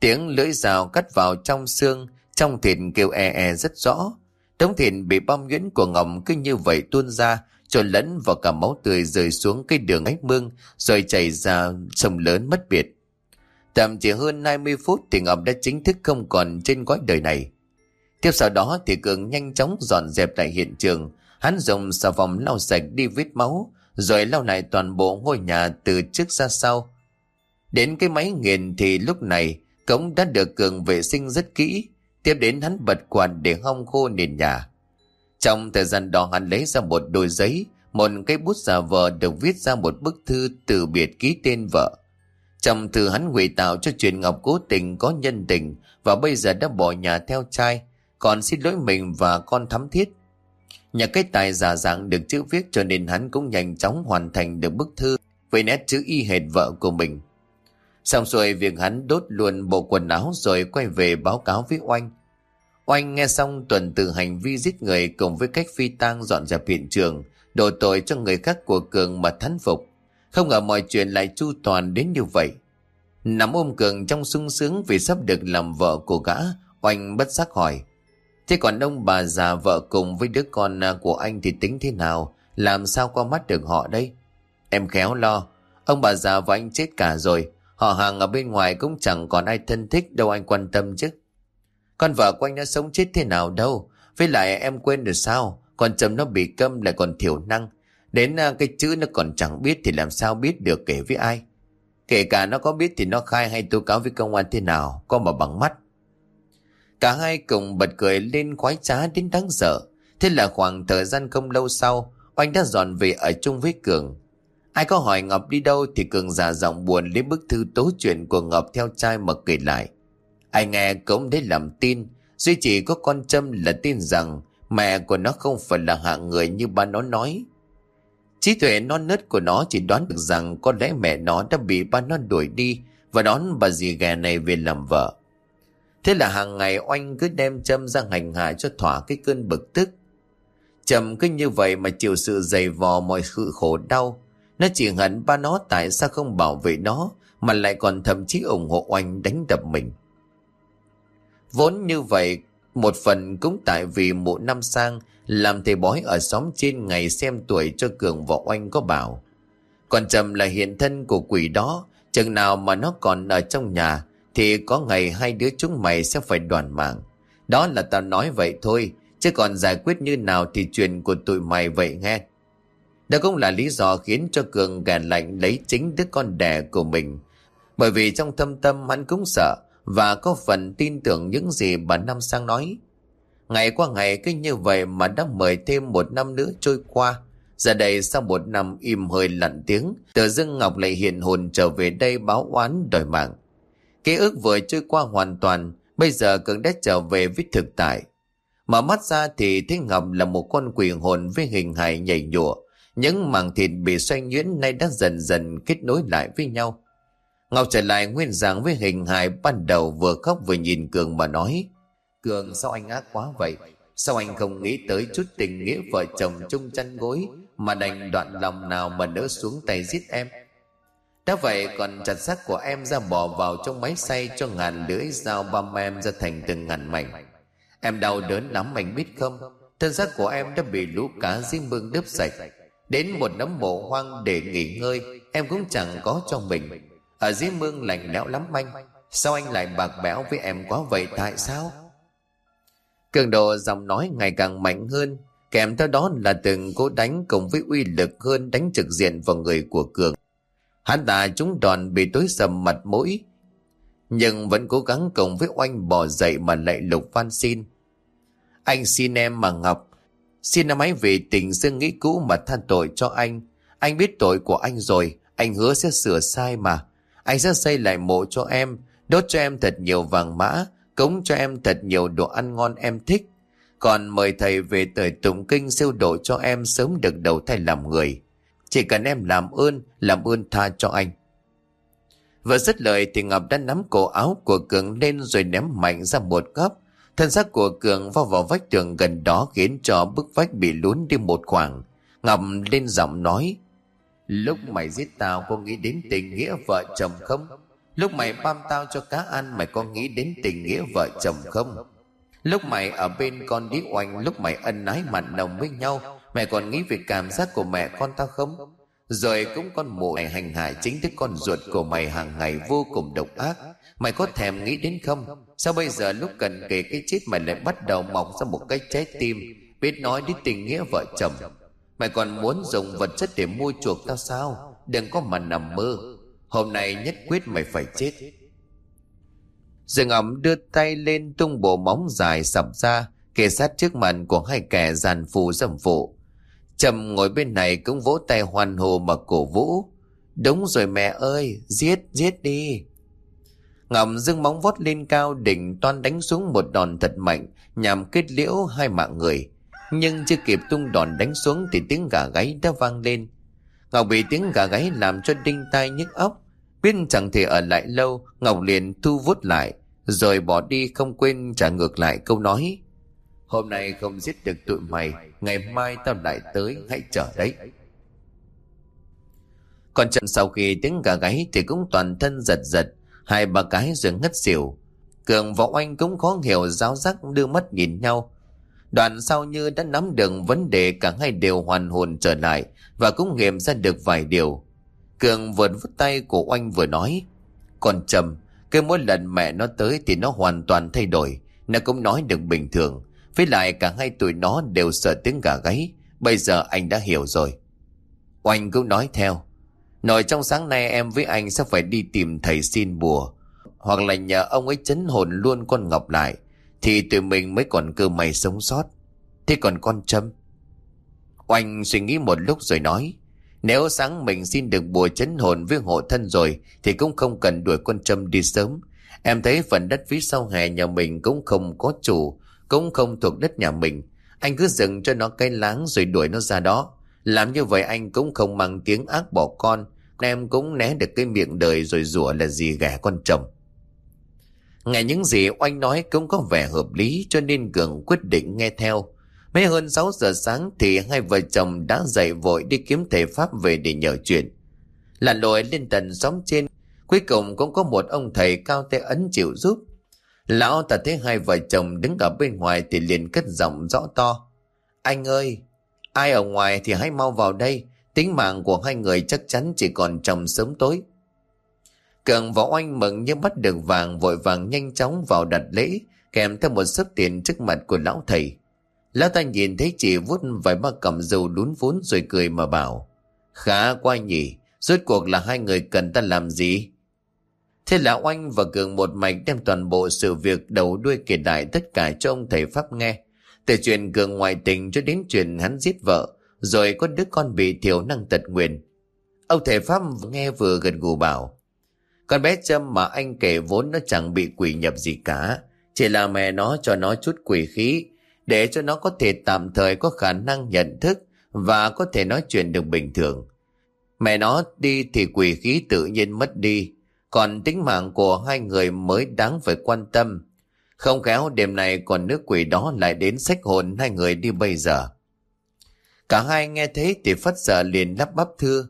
Tiếng lưỡi dao cắt vào trong xương, trong thịt kêu e e rất rõ. Đống thịt bị bom nhuyễn của ngọc cứ như vậy tuôn ra, trộn lẫn vào cả máu tươi rơi xuống cái đường ách mương, rồi chảy ra sông lớn mất biệt. Tầm chỉ hơn 20 phút thì Ngọc đã chính thức không còn trên cõi đời này. Tiếp sau đó thì Cường nhanh chóng dọn dẹp lại hiện trường. Hắn dùng xà phòng lau sạch đi vết máu, rồi lau lại toàn bộ ngôi nhà từ trước ra sau. Đến cái máy nghiền thì lúc này cống đã được Cường vệ sinh rất kỹ. Tiếp đến hắn bật quạt để hong khô nền nhà. Trong thời gian đó hắn lấy ra một đôi giấy, một cái bút giả vờ được viết ra một bức thư từ biệt ký tên vợ. Trong thư hắn ngụy tạo cho chuyện Ngọc cố tình có nhân tình và bây giờ đã bỏ nhà theo trai, còn xin lỗi mình và con thắm thiết. Nhà cái tài giả dạng được chữ viết cho nên hắn cũng nhanh chóng hoàn thành được bức thư với nét chữ y hệt vợ của mình. Xong rồi việc hắn đốt luôn bộ quần áo rồi quay về báo cáo với Oanh. Oanh nghe xong tuần từ hành vi giết người cùng với cách phi tang dọn dẹp hiện trường, đổ tội cho người khác của Cường mà thán phục. Không ngờ mọi chuyện lại chu toàn đến như vậy. Nắm ôm Cường trong sung sướng vì sắp được làm vợ của gã, Oanh bất giác hỏi. Thế còn ông bà già vợ cùng với đứa con của anh thì tính thế nào? Làm sao qua mắt được họ đây? Em khéo lo. Ông bà già và anh chết cả rồi. Họ hàng ở bên ngoài cũng chẳng còn ai thân thích đâu anh quan tâm chứ. Con vợ của anh đã sống chết thế nào đâu. Với lại em quên được sao. Con chồng nó bị câm lại còn thiểu năng. Đến à, cái chữ nó còn chẳng biết thì làm sao biết được kể với ai. Kể cả nó có biết thì nó khai hay tố cáo với công an thế nào. Có mà bằng mắt. Cả hai cùng bật cười lên khoái trá đến đáng sợ. Thế là khoảng thời gian không lâu sau, Oanh đã dọn về ở chung với Cường. Ai có hỏi Ngọc đi đâu thì Cường giả giọng buồn lấy bức thư tố chuyện của Ngọc theo trai mà kể lại. Ai nghe cũng để làm tin, duy chỉ có con Trâm là tin rằng mẹ của nó không phải là hạng người như ba nó nói. Trí tuệ non nớt của nó chỉ đoán được rằng có lẽ mẹ nó đã bị ba nó đuổi đi và đón bà dì ghè này về làm vợ. Thế là hàng ngày oanh cứ đem Trâm ra hành hạ cho thỏa cái cơn bực tức. Trâm cứ như vậy mà chịu sự dày vò mọi sự khổ đau. Nó chỉ hận ba nó tại sao không bảo vệ nó mà lại còn thậm chí ủng hộ oanh đánh đập mình. Vốn như vậy, một phần cũng tại vì mụ năm sang làm thầy bói ở xóm trên ngày xem tuổi cho Cường và Oanh có bảo. Còn Trầm là hiện thân của quỷ đó, chừng nào mà nó còn ở trong nhà thì có ngày hai đứa chúng mày sẽ phải đoàn mạng. Đó là tao nói vậy thôi, chứ còn giải quyết như nào thì chuyện của tụi mày vậy nghe. Đó cũng là lý do khiến cho Cường gàn lạnh lấy chính đứa con đẻ của mình. Bởi vì trong thâm tâm hắn cũng sợ và có phần tin tưởng những gì bà Năm Sang nói. Ngày qua ngày cứ như vậy mà đã mời thêm một năm nữa trôi qua. Giờ đây sau một năm im hơi lặn tiếng, Tờ dưng Ngọc lại hiện hồn trở về đây báo oán đòi mạng. Ký ức vừa trôi qua hoàn toàn, bây giờ cường đã trở về với thực tại. Mở mắt ra thì thấy Ngọc là một con quỷ hồn với hình hài nhảy nhụa. Những mảng thịt bị xoay nhuyễn nay đã dần dần kết nối lại với nhau. Ngọc trở lại nguyên dạng với hình hài ban đầu vừa khóc vừa nhìn Cường mà nói. Cường sao anh ác quá vậy? Sao anh không nghĩ tới chút tình nghĩa vợ chồng chung chăn gối mà đành đoạn lòng nào mà nỡ xuống tay giết em? Đã vậy còn chặt xác của em ra bỏ vào trong máy xay cho ngàn lưỡi dao băm em ra thành từng ngàn mảnh. Em đau đớn lắm anh biết không? Thân xác của em đã bị lũ cá dưới mương đớp sạch. Đến một nấm mộ hoang để nghỉ ngơi, em cũng chẳng có cho mình. Ở dưới mương lạnh lẽo lắm anh. Sao anh lại bạc bẽo với em quá vậy tại sao? Cường độ giọng nói ngày càng mạnh hơn, kèm theo đó là từng cố đánh cùng với uy lực hơn đánh trực diện vào người của Cường. Hắn ta chúng đòn bị tối sầm mặt mũi, nhưng vẫn cố gắng cùng với oanh bỏ dậy mà lại lục van xin. Anh xin em mà Ngọc, xin em ấy về tình dương nghĩ cũ mà than tội cho anh. Anh biết tội của anh rồi, anh hứa sẽ sửa sai mà. Anh sẽ xây lại mộ cho em, đốt cho em thật nhiều vàng mã, cống cho em thật nhiều đồ ăn ngon em thích. Còn mời thầy về tới tụng kinh siêu độ cho em sớm được đầu thai làm người. Chỉ cần em làm ơn, làm ơn tha cho anh. Vừa dứt lời thì Ngọc đã nắm cổ áo của Cường lên rồi ném mạnh ra một góc. Thân xác của Cường vào vào vách tường gần đó khiến cho bức vách bị lún đi một khoảng. Ngọc lên giọng nói. Lúc mày giết tao có nghĩ đến tình nghĩa vợ chồng không? Lúc mày băm tao cho cá ăn mày có nghĩ đến tình nghĩa vợ chồng không? Lúc mày ở bên con đi oanh lúc mày ân ái mặn nồng với nhau mẹ còn nghĩ về cảm giác của mẹ con tao không? Rồi cũng con mụ này hành hạ chính thức con ruột của mày hàng ngày vô cùng độc ác. Mày có thèm nghĩ đến không? Sao bây giờ lúc cần kể cái chết mày lại bắt đầu mọc ra một cái trái tim, biết nói đến tình nghĩa vợ chồng. Mày còn muốn dùng vật chất để mua chuộc tao sao? Đừng có mà nằm mơ. Hôm nay nhất quyết mày phải chết. Dương ẩm đưa tay lên tung bộ móng dài sập ra, kề sát trước mặt của hai kẻ giàn phù dầm phụ. Trầm ngồi bên này cũng vỗ tay hoàn hồ mà cổ vũ. Đúng rồi mẹ ơi, giết, giết đi. Ngầm dưng móng vót lên cao đỉnh toan đánh xuống một đòn thật mạnh nhằm kết liễu hai mạng người. Nhưng chưa kịp tung đòn đánh xuống thì tiếng gà gáy đã vang lên. Ngọc bị tiếng gà gáy làm cho đinh tai nhức óc. Biết chẳng thể ở lại lâu, Ngọc liền thu vút lại, rồi bỏ đi không quên trả ngược lại câu nói. Hôm nay không giết được tụi mày, ngày mai tao lại tới, hãy chờ đấy. Còn trận sau khi tiếng gà gáy thì cũng toàn thân giật giật, hai ba cái rồi ngất xỉu. Cường và Oanh cũng khó hiểu giáo giác đưa mắt nhìn nhau. Đoạn sau như đã nắm được vấn đề cả hai đều hoàn hồn trở lại và cũng nghiệm ra được vài điều. Cường vừa vứt tay của Oanh vừa nói Còn Trầm, cái mỗi lần mẹ nó tới thì nó hoàn toàn thay đổi. Nó cũng nói được bình thường. Với lại cả hai tụi nó đều sợ tiếng gà gáy. Bây giờ anh đã hiểu rồi. Oanh cũng nói theo. Nội trong sáng nay em với anh sẽ phải đi tìm thầy xin bùa. Hoặc là nhờ ông ấy chấn hồn luôn con Ngọc lại. Thì tụi mình mới còn cơ may sống sót. Thế còn con Trâm? Oanh suy nghĩ một lúc rồi nói. Nếu sáng mình xin được bùa chấn hồn với hộ thân rồi thì cũng không cần đuổi con Trâm đi sớm. Em thấy phần đất phía sau hè nhà mình cũng không có chủ, cũng không thuộc đất nhà mình. Anh cứ dừng cho nó cây láng rồi đuổi nó ra đó. Làm như vậy anh cũng không mang tiếng ác bỏ con, em cũng né được cái miệng đời rồi rủa là gì ghẻ con chồng. Nghe những gì oanh nói cũng có vẻ hợp lý cho nên Cường quyết định nghe theo. Mấy hơn 6 giờ sáng thì hai vợ chồng đã dậy vội đi kiếm thầy Pháp về để nhờ chuyện. là lội lên tầng xóm trên, cuối cùng cũng có một ông thầy cao tay ấn chịu giúp. Lão ta thấy hai vợ chồng đứng ở bên ngoài thì liền cất giọng rõ to. Anh ơi, ai ở ngoài thì hãy mau vào đây, tính mạng của hai người chắc chắn chỉ còn trong sớm tối. Cường và oanh mừng như bắt được vàng vội vàng nhanh chóng vào đặt lễ, kèm theo một số tiền trước mặt của lão thầy. Lão ta nhìn thấy chị vút vài ba cầm dầu đún vốn rồi cười mà bảo. Khá quá nhỉ, rốt cuộc là hai người cần ta làm gì? Thế là Oanh và Cường một mạch đem toàn bộ sự việc đầu đuôi kể đại tất cả cho ông thầy Pháp nghe. Từ chuyện Cường ngoại tình cho đến chuyện hắn giết vợ, rồi có đứa con bị thiểu năng tật nguyền. Ông thầy Pháp nghe vừa gần gù bảo. Con bé Trâm mà anh kể vốn nó chẳng bị quỷ nhập gì cả. Chỉ là mẹ nó cho nó chút quỷ khí, để cho nó có thể tạm thời có khả năng nhận thức và có thể nói chuyện được bình thường. Mẹ nó đi thì quỷ khí tự nhiên mất đi, còn tính mạng của hai người mới đáng phải quan tâm. Không khéo đêm này còn nước quỷ đó lại đến sách hồn hai người đi bây giờ. Cả hai nghe thấy thì phát sợ liền lắp bắp thưa.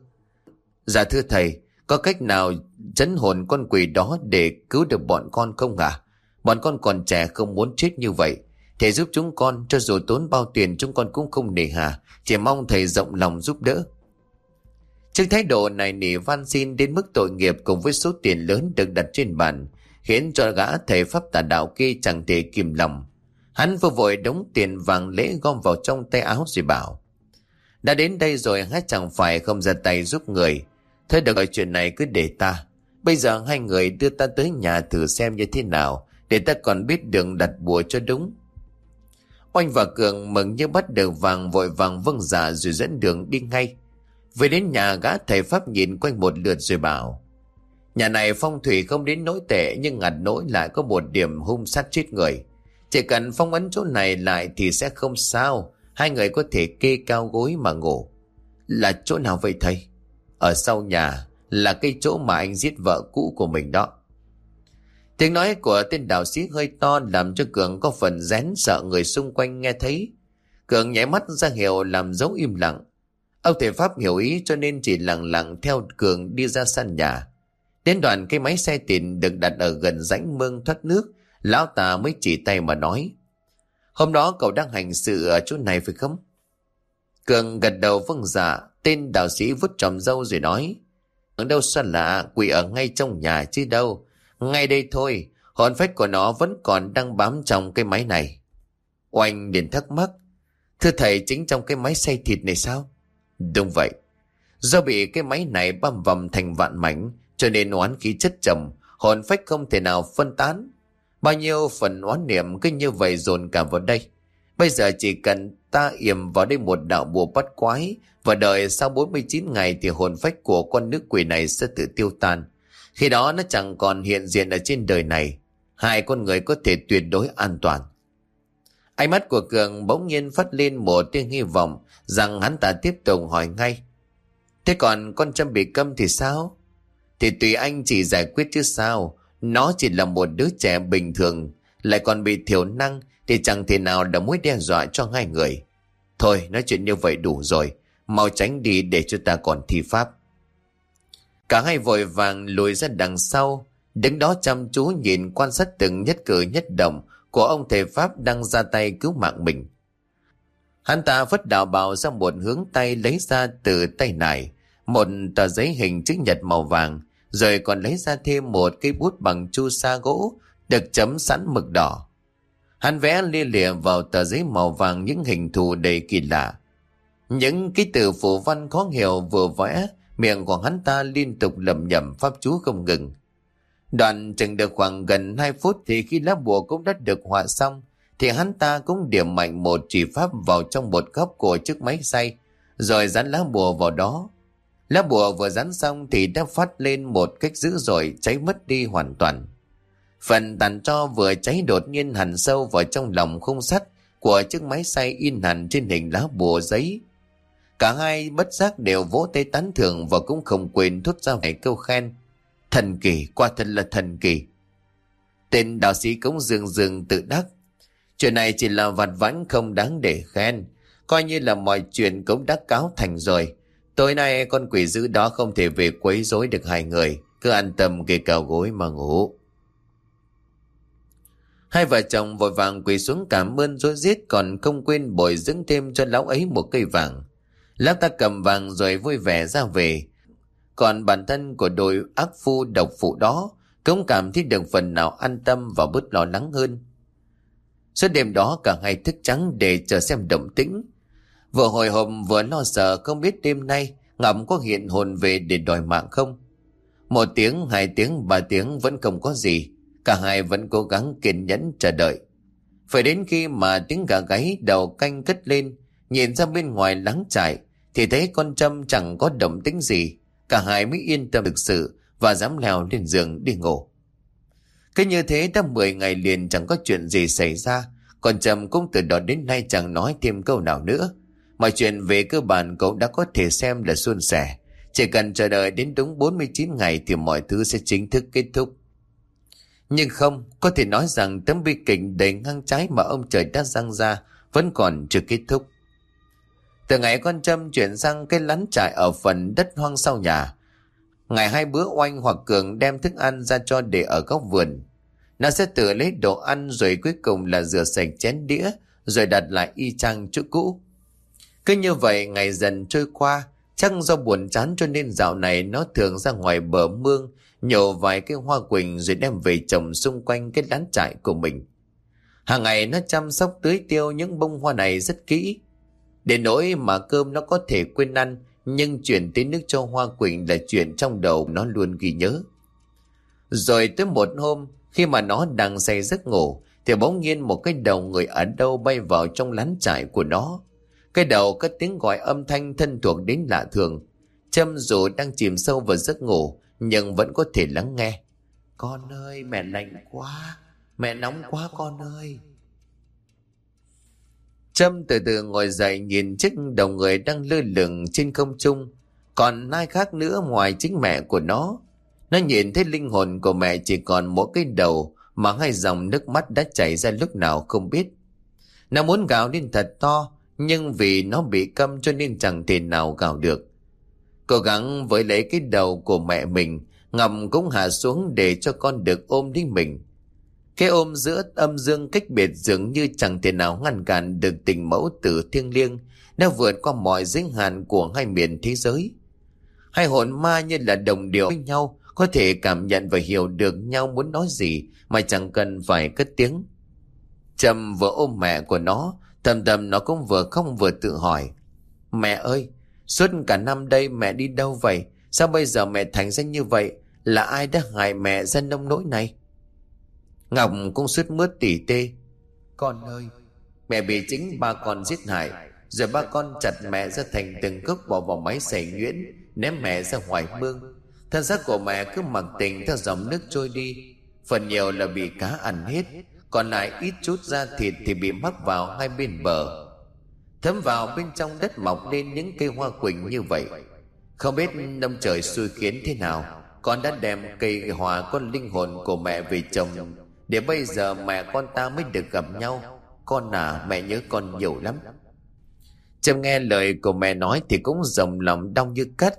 Dạ thưa thầy, có cách nào chấn hồn con quỷ đó để cứu được bọn con không à? Bọn con còn trẻ không muốn chết như vậy. Thầy giúp chúng con, cho dù tốn bao tiền chúng con cũng không nề hà, chỉ mong thầy rộng lòng giúp đỡ. Trước thái độ này nỉ van xin đến mức tội nghiệp cùng với số tiền lớn được đặt trên bàn, khiến cho gã thầy pháp tà đạo kia chẳng thể kìm lòng. Hắn vừa vội đóng tiền vàng lễ gom vào trong tay áo rồi bảo. Đã đến đây rồi hát chẳng phải không ra tay giúp người. Thôi được rồi chuyện này cứ để ta. Bây giờ hai người đưa ta tới nhà thử xem như thế nào, để ta còn biết đường đặt bùa cho đúng. Oanh và Cường mừng như bắt được vàng vội vàng vâng giả rồi dẫn đường đi ngay. Về đến nhà gã thầy Pháp nhìn quanh một lượt rồi bảo. Nhà này phong thủy không đến nỗi tệ nhưng ngặt nỗi lại có một điểm hung sát chết người. Chỉ cần phong ấn chỗ này lại thì sẽ không sao. Hai người có thể kê cao gối mà ngủ. Là chỗ nào vậy thầy? Ở sau nhà là cái chỗ mà anh giết vợ cũ của mình đó. Tiếng nói của tên đạo sĩ hơi to làm cho Cường có phần rén sợ người xung quanh nghe thấy. Cường nhảy mắt ra hiệu làm dấu im lặng. Ông thể Pháp hiểu ý cho nên chỉ lặng lặng theo Cường đi ra sân nhà. Đến đoạn cái máy xe tiền được đặt ở gần rãnh mương thoát nước, lão tà mới chỉ tay mà nói. Hôm đó cậu đang hành sự ở chỗ này phải không? Cường gật đầu vâng dạ, tên đạo sĩ vút tròm dâu rồi nói. Ở đâu xa lạ, quỷ ở ngay trong nhà chứ đâu. Ngay đây thôi, hồn phách của nó vẫn còn đang bám trong cái máy này. Oanh liền thắc mắc. Thưa thầy, chính trong cái máy xay thịt này sao? Đúng vậy. Do bị cái máy này băm vằm thành vạn mảnh, cho nên oán khí chất trầm, hồn phách không thể nào phân tán. Bao nhiêu phần oán niệm cứ như vậy dồn cả vào đây. Bây giờ chỉ cần ta yểm vào đây một đạo bùa bắt quái và đợi sau 49 ngày thì hồn phách của con nước quỷ này sẽ tự tiêu tan. Khi đó nó chẳng còn hiện diện ở trên đời này. Hai con người có thể tuyệt đối an toàn. Ánh mắt của Cường bỗng nhiên phát lên một tiếng hy vọng rằng hắn ta tiếp tục hỏi ngay. Thế còn con châm bị câm thì sao? Thì tùy anh chỉ giải quyết chứ sao Nó chỉ là một đứa trẻ bình thường Lại còn bị thiểu năng Thì chẳng thể nào đã mối đe dọa cho hai người Thôi, nói chuyện như vậy đủ rồi Mau tránh đi để cho ta còn thi pháp. Cả hai vội vàng lùi ra đằng sau, Đứng đó chăm chú nhìn quan sát từng nhất cử nhất động Của ông thầy Pháp đang ra tay cứu mạng mình. Hắn ta vất đạo bào ra một hướng tay lấy ra từ tay này Một tờ giấy hình chữ nhật màu vàng, Rồi còn lấy ra thêm một cây bút bằng chu sa gỗ Được chấm sẵn mực đỏ. Hắn vẽ lia lịa vào tờ giấy màu vàng những hình thù đầy kỳ lạ. Những cái từ phù văn khó hiểu vừa vẽ Miệng của hắn ta liên tục lầm nhầm pháp chú không ngừng Đoạn chừng được khoảng gần 2 phút thì khi lá bùa cũng đã được họa xong thì hắn ta cũng điểm mạnh một chỉ pháp vào trong một góc của chiếc máy xay, rồi dán lá bùa vào đó. Lá bùa vừa dán xong thì đã phát lên một cách dữ dội cháy mất đi hoàn toàn. Phần tàn cho vừa cháy đột nhiên hẳn sâu vào trong lòng khung sắt của chiếc máy xay in hẳn trên hình lá bùa giấy. Cả hai bất giác đều vỗ tay tán thưởng và cũng không quên thốt ra vài câu khen. Thần kỳ, quả thật là thần kỳ. Tên đạo sĩ cũng dường dường tự đắc Chuyện này chỉ là vặt vãnh không đáng để khen. Coi như là mọi chuyện cũng đã cáo thành rồi. Tối nay con quỷ dữ đó không thể về quấy rối được hai người. Cứ an tâm kề cào gối mà ngủ. Hai vợ chồng vội vàng quỳ xuống cảm ơn rối giết còn không quên bồi dưỡng thêm cho lão ấy một cây vàng. Lão ta cầm vàng rồi vui vẻ ra về. Còn bản thân của đội ác phu độc phụ đó cũng cảm thấy được phần nào an tâm và bớt lo lắng hơn. Suốt đêm đó cả hai thức trắng để chờ xem động tĩnh. Vừa hồi hộp vừa lo sợ không biết đêm nay Ngậm có hiện hồn về để đòi mạng không. Một tiếng, hai tiếng, ba tiếng vẫn không có gì. Cả hai vẫn cố gắng kiên nhẫn chờ đợi. Phải đến khi mà tiếng gà gáy đầu canh cất lên, nhìn ra bên ngoài lắng trải thì thấy con trâm chẳng có động tĩnh gì. Cả hai mới yên tâm thực sự và dám leo lên giường đi ngủ. Cứ như thế đã 10 ngày liền chẳng có chuyện gì xảy ra. Còn Trầm cũng từ đó đến nay chẳng nói thêm câu nào nữa. Mọi chuyện về cơ bản cậu đã có thể xem là suôn sẻ. Chỉ cần chờ đợi đến đúng 49 ngày thì mọi thứ sẽ chính thức kết thúc. Nhưng không, có thể nói rằng tấm bi kịch đầy ngang trái mà ông trời đã răng ra vẫn còn chưa kết thúc. Từ ngày con Trâm chuyển sang cái lán trại ở phần đất hoang sau nhà, ngày hai bữa oanh hoặc cường đem thức ăn ra cho để ở góc vườn. Nó sẽ tự lấy đồ ăn rồi cuối cùng là rửa sạch chén đĩa rồi đặt lại y chang chỗ cũ. Cứ như vậy ngày dần trôi qua, chắc do buồn chán cho nên dạo này nó thường ra ngoài bờ mương nhổ vài cái hoa quỳnh rồi đem về trồng xung quanh cái lán trại của mình. Hàng ngày nó chăm sóc tưới tiêu những bông hoa này rất kỹ. Để nỗi mà cơm nó có thể quên ăn nhưng chuyển tới nước cho hoa quỳnh là chuyện trong đầu nó luôn ghi nhớ. Rồi tới một hôm, khi mà nó đang say giấc ngủ, thì bỗng nhiên một cái đầu người ở đâu bay vào trong lán trại của nó. Cái đầu có tiếng gọi âm thanh thân thuộc đến lạ thường. Trâm dù đang chìm sâu vào giấc ngủ, nhưng vẫn có thể lắng nghe. Con ơi, mẹ lạnh quá, mẹ nóng quá con ơi. Trâm từ từ ngồi dậy nhìn chiếc đầu người đang lơ lửng trên không trung. Còn ai khác nữa ngoài chính mẹ của nó. Nó nhìn thấy linh hồn của mẹ chỉ còn mỗi cái đầu mà hai dòng nước mắt đã chảy ra lúc nào không biết. Nó muốn gào lên thật to, nhưng vì nó bị câm cho nên chẳng thể nào gào được. Cố gắng với lấy cái đầu của mẹ mình, Ngọc cũng hạ xuống để cho con được ôm đi mình. Cái ôm giữa âm dương cách biệt dường như chẳng thể nào ngăn cản được tình mẫu tử thiêng liêng, đã vượt qua mọi giới hạn của hai miền thế giới. Hai hồn ma như là đồng điệu với nhau, có thể cảm nhận và hiểu được nhau muốn nói gì mà chẳng cần phải cất tiếng. Trầm vừa ôm mẹ của nó, thầm thầm nó cũng vừa không vừa tự hỏi. Mẹ ơi, suốt cả năm đây mẹ đi đâu vậy? Sao bây giờ mẹ thành ra như vậy? Là ai đã hại mẹ ra nông nỗi này? Ngọc cũng suốt mướt tỉ tê. Con ơi, mẹ bị chính ba con giết hại, rồi ba con chặt mẹ ra thành từng gốc bỏ vào máy sảy nhuyễn, ném mẹ ra ngoài mương. Thân xác của mẹ cứ mặc tình theo dòng nước trôi đi Phần nhiều là bị cá ăn hết Còn lại ít chút da thịt thì bị mắc vào hai bên bờ Thấm vào bên trong đất mọc lên những cây hoa quỳnh như vậy Không biết nông trời xui khiến thế nào Con đã đem cây hòa con linh hồn của mẹ về chồng để bây giờ mẹ con ta mới được gặp nhau, Con à mẹ nhớ con nhiều lắm. Trâm nghe lời của mẹ nói Thì cũng rồng lòng đau như cắt.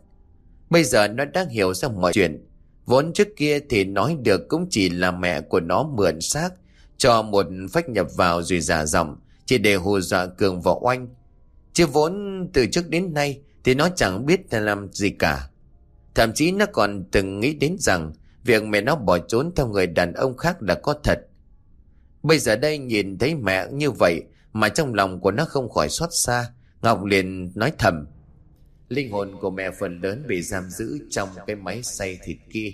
Bây giờ nó đã hiểu ra mọi chuyện. Vốn trước kia thì nói được cũng chỉ là mẹ của nó mượn xác, Cho một phách nhập vào rồi giả giọng Chỉ để hù dọa Cường và Oanh. Chứ vốn từ trước đến nay Thì nó chẳng biết làm gì cả. Thậm chí nó còn từng nghĩ đến rằng Việc mẹ nó bỏ trốn theo người đàn ông khác là có thật. Bây giờ đây nhìn thấy mẹ như vậy Mà trong lòng của nó không khỏi xót xa, Ngọc liền nói thầm. Linh hồn của mẹ phần lớn bị giam giữ trong cái máy xay thịt kia.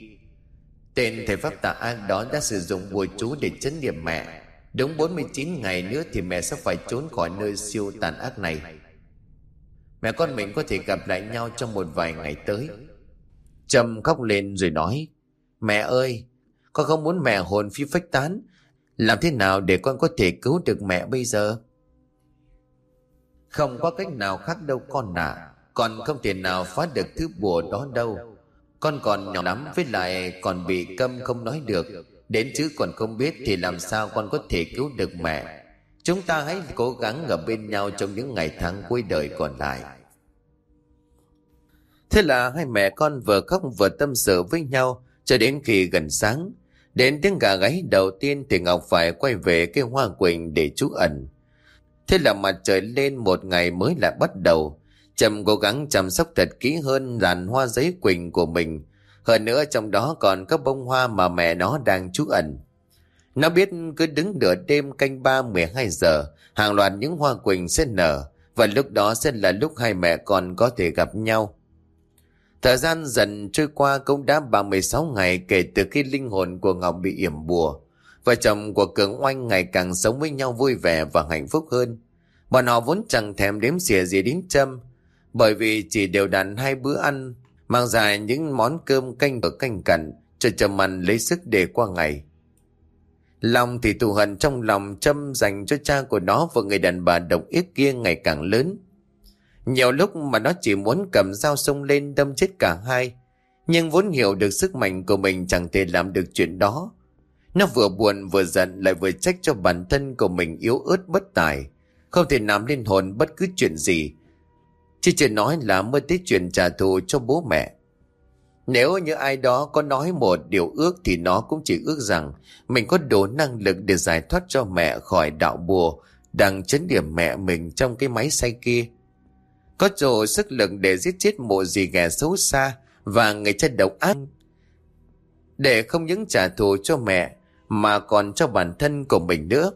Tên thầy Pháp Tạ An đó đã sử dụng bùa chú để chấn niệm mẹ. Đúng 49 ngày nữa thì mẹ sẽ phải trốn khỏi nơi siêu tàn ác này. Mẹ con mình có thể gặp lại nhau trong một vài ngày tới. Trâm khóc lên rồi nói. Mẹ ơi, Con không muốn mẹ hồn phi phách tán. Làm thế nào để con có thể cứu được mẹ bây giờ? Không có cách nào khác đâu con ạ à. Con không thể nào phá được thứ bùa đó đâu. Con còn nhỏ lắm với lại còn bị câm không nói được. Đến chứ còn không biết thì làm sao con có thể cứu được mẹ? Chúng ta hãy cố gắng ở bên nhau trong những ngày tháng cuối đời còn lại. Thế là hai mẹ con vừa khóc vừa tâm sự với nhau cho đến khi gần sáng. Đến tiếng gà gáy đầu tiên thì Ngọc phải quay về cái hoa quỳnh để trú ẩn. Thế là mặt trời lên một ngày mới lại bắt đầu. Trầm cố gắng chăm sóc thật kỹ hơn dàn hoa giấy quỳnh của mình. Hơn nữa trong đó còn các bông hoa mà mẹ nó đang trú ẩn. Nó biết cứ đứng nửa đêm canh ba 12 giờ, hàng loạt những hoa quỳnh sẽ nở, và lúc đó sẽ là lúc hai mẹ con có thể gặp nhau. Thời gian dần trôi qua cũng đã 36 ngày kể từ khi linh hồn của Ngọc bị yểm bùa. Vợ chồng của Cường Oanh ngày càng sống với nhau vui vẻ và hạnh phúc hơn. Bọn họ vốn chẳng thèm đếm xỉa gì đến châm, bởi vì chỉ đều đặn hai bữa ăn, mang dài những món cơm canh ở canh cặn, cho chầm ăn lấy sức để qua ngày. Lòng thì thù hận trong lòng châm dành cho cha của nó và người đàn bà độc ích kia ngày càng lớn. Nhiều lúc mà nó chỉ muốn cầm dao sông lên đâm chết cả hai. Nhưng vốn hiểu được sức mạnh của mình chẳng thể làm được chuyện đó. Nó vừa buồn vừa giận lại vừa trách cho bản thân của mình yếu ớt bất tài. Không thể nắm linh hồn bất cứ chuyện gì. Chỉ chỉ nói là mơ tới chuyện trả thù cho bố mẹ. Nếu như ai đó có nói một điều ước thì nó cũng chỉ ước rằng mình có đủ năng lực để giải thoát cho mẹ khỏi đạo bùa đang chấn điểm mẹ mình trong cái máy xay kia. Có chỗ sức lực để giết chết mộ gì ghẻ xấu xa và người chân độc ác. Để không những trả thù cho mẹ mà còn cho bản thân của mình nữa.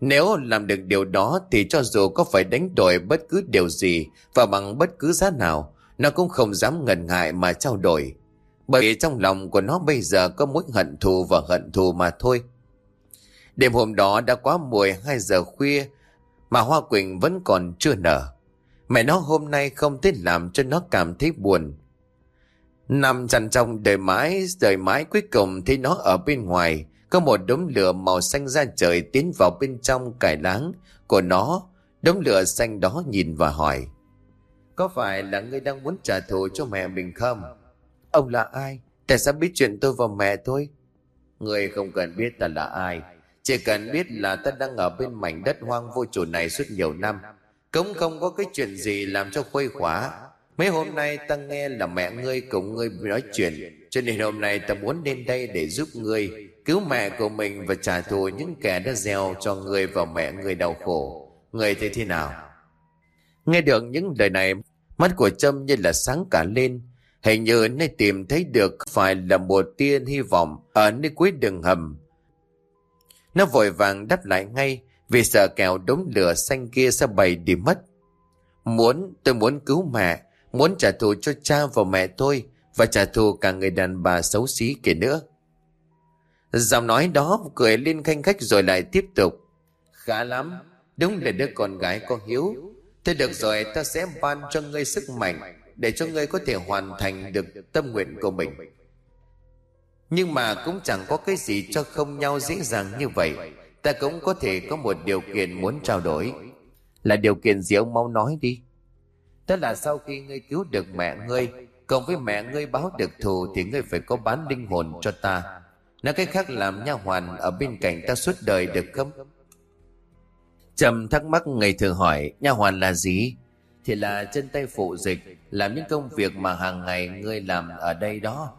Nếu làm được điều đó thì cho dù có phải đánh đổi bất cứ điều gì và bằng bất cứ giá nào, nó cũng không dám ngần ngại mà trao đổi. Bởi vì trong lòng của nó bây giờ có mối hận thù và hận thù mà thôi. Đêm hôm đó đã quá 12 giờ khuya mà Hoa Quỳnh vẫn còn chưa nở. Mẹ nó hôm nay không thể làm cho nó cảm thấy buồn. Nằm chăn trong đời mãi, đời mãi cuối cùng thấy nó ở bên ngoài, có một đống lửa màu xanh ra trời tiến vào bên trong cải láng của nó. Đống lửa xanh đó nhìn và hỏi. Có phải là ngươi đang muốn trả thù cho mẹ mình không? Ông là ai? Tại sao biết chuyện tôi và mẹ thôi? Ngươi không cần biết ta là ai. Chỉ cần biết là ta đang ở bên mảnh đất hoang vô chủ này suốt nhiều năm. Cũng không có cái chuyện gì làm cho khuây khỏa. Mấy hôm nay ta nghe là mẹ ngươi cùng ngươi nói chuyện, Cho nên hôm nay ta muốn đến đây để giúp ngươi, Cứu mẹ của mình và trả thù những kẻ đã gieo cho ngươi và mẹ ngươi đau khổ. Ngươi thấy thế nào? Nghe được những lời này, Mắt của Trâm như là sáng cả lên. Hình như nơi tìm thấy được phải là một tia hy vọng Ở nơi cuối đường hầm. Nó vội vàng đáp lại ngay vì sợ kẹo đống lửa xanh kia sẽ bày đi mất. Muốn, tôi muốn cứu mẹ, muốn trả thù cho cha và mẹ tôi và trả thù cả người đàn bà xấu xí kia nữa. Giọng nói đó cười lên khanh khách rồi lại tiếp tục. Khá lắm, đúng là đứa con gái có hiếu. Thế được rồi, ta sẽ ban cho ngươi sức mạnh để cho ngươi có thể hoàn thành được tâm nguyện của mình. Nhưng mà cũng chẳng có cái gì cho không nhau dễ dàng như vậy ta cũng có thể có một điều kiện muốn trao đổi. Là điều kiện gì ông mau nói đi. Tức là sau khi ngươi cứu được mẹ ngươi, Còn với mẹ ngươi báo được thù Thì ngươi phải có bán linh hồn cho ta Nói cách khác làm nha hoàn Ở bên cạnh ta suốt đời được không Trầm thắc mắc ngày thường hỏi Nha hoàn là gì Thì là chân tay phụ dịch Làm những công việc mà hàng ngày ngươi làm ở đây đó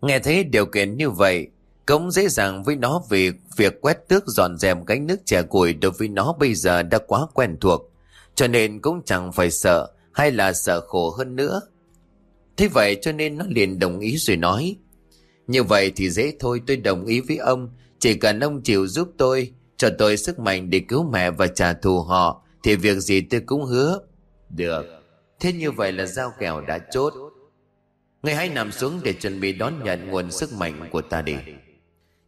Nghe thấy điều kiện như vậy cũng dễ dàng với nó vì việc quét tước dọn dẹp gánh nước trẻ củi đối với nó bây giờ đã quá quen thuộc. Cho nên cũng chẳng phải sợ hay là sợ khổ hơn nữa. Thế vậy cho nên nó liền đồng ý rồi nói. Như vậy thì dễ thôi tôi đồng ý với ông. Chỉ cần ông chịu giúp tôi, cho tôi sức mạnh để cứu mẹ và trả thù họ, thì việc gì tôi cũng hứa. Được. Thế như vậy là giao kèo đã chốt. Người hãy nằm xuống để chuẩn bị đón nhận nguồn sức mạnh của ta đi.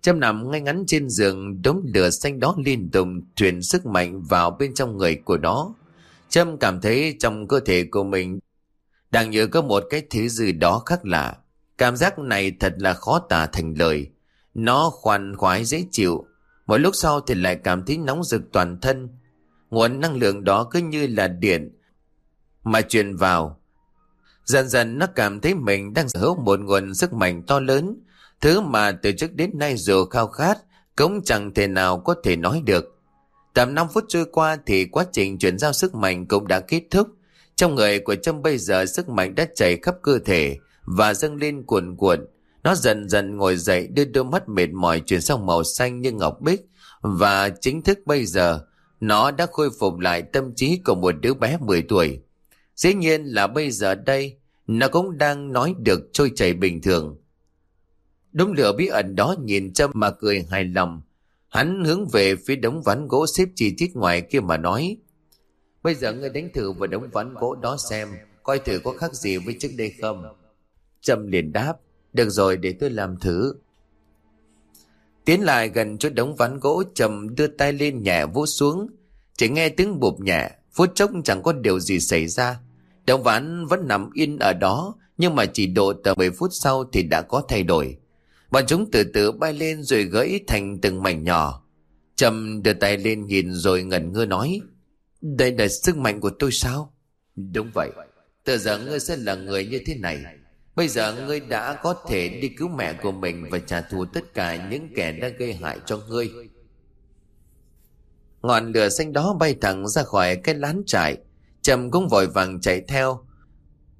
Trâm nằm ngay ngắn trên giường, đống lửa xanh đó liên tục truyền sức mạnh vào bên trong người của nó. Trâm cảm thấy trong cơ thể của mình đang như có một cái thứ gì đó khác lạ. Cảm giác này thật là khó tả thành lời. Nó khoan khoái dễ chịu. Một lúc sau thì lại cảm thấy nóng rực toàn thân. Nguồn năng lượng đó cứ như là điện mà truyền vào. Dần dần nó cảm thấy mình đang sở hữu một nguồn sức mạnh to lớn Thứ mà từ trước đến nay dù khao khát, Cũng chẳng thể nào có thể nói được. Tầm 5 phút trôi qua Thì quá trình chuyển giao sức mạnh cũng đã kết thúc. Trong người của Trâm bây giờ Sức mạnh đã chảy khắp cơ thể Và dâng lên cuồn cuộn. Nó dần dần ngồi dậy, đưa đôi mắt mệt mỏi Chuyển sang màu xanh như ngọc bích. Và chính thức bây giờ, Nó đã khôi phục lại tâm trí của một đứa bé 10 tuổi. Dĩ nhiên là bây giờ đây, Nó cũng đang nói được trôi chảy bình thường. Đống lửa bí ẩn đó nhìn Trâm mà cười hài lòng. Hắn hướng về phía đống ván gỗ xếp chi tiết ngoài kia mà nói. Bây giờ ngươi đánh thử vào đống ván gỗ đó xem, coi thử có khác gì với trước đây không. Trâm liền đáp, được rồi để tôi làm thử. Tiến lại gần chỗ đống ván gỗ Trầm đưa tay lên nhẹ vỗ xuống. Chỉ nghe tiếng bụp nhẹ, phút chốc chẳng có điều gì xảy ra. Đống ván vẫn nằm yên ở đó, nhưng mà chỉ độ tầm 10 phút sau thì đã có thay đổi. Bọn chúng từ từ bay lên rồi gãy thành từng mảnh nhỏ. Trầm đưa tay lên nhìn rồi ngẩn ngơ nói. Đây là sức mạnh của tôi sao? Đúng vậy. Từ giờ ngươi sẽ là người như thế này. Bây giờ ngươi đã có thể đi cứu mẹ của mình và trả thù tất cả những kẻ đã gây hại cho ngươi. Ngọn lửa xanh đó bay thẳng ra khỏi cái lán trại. Trầm cũng vội vàng chạy theo.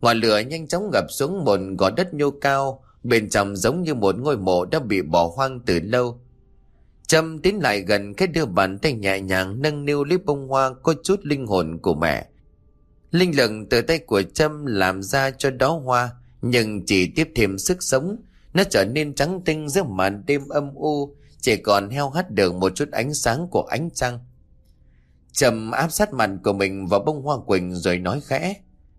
Ngọn lửa nhanh chóng ngập xuống một gò đất nhô cao Bên trong giống như một ngôi mộ đã bị bỏ hoang từ lâu. Trâm tiến lại gần cái đưa bàn tay nhẹ nhàng nâng niu lấy bông hoa có chút linh hồn của mẹ. Linh lực từ tay của Trâm làm ra cho đó hoa, nhưng chỉ tiếp thêm sức sống. Nó trở nên trắng tinh giữa màn đêm âm u, chỉ còn heo hắt được một chút ánh sáng của ánh trăng. Trầm áp sát mặt của mình vào bông hoa quỳnh rồi nói khẽ.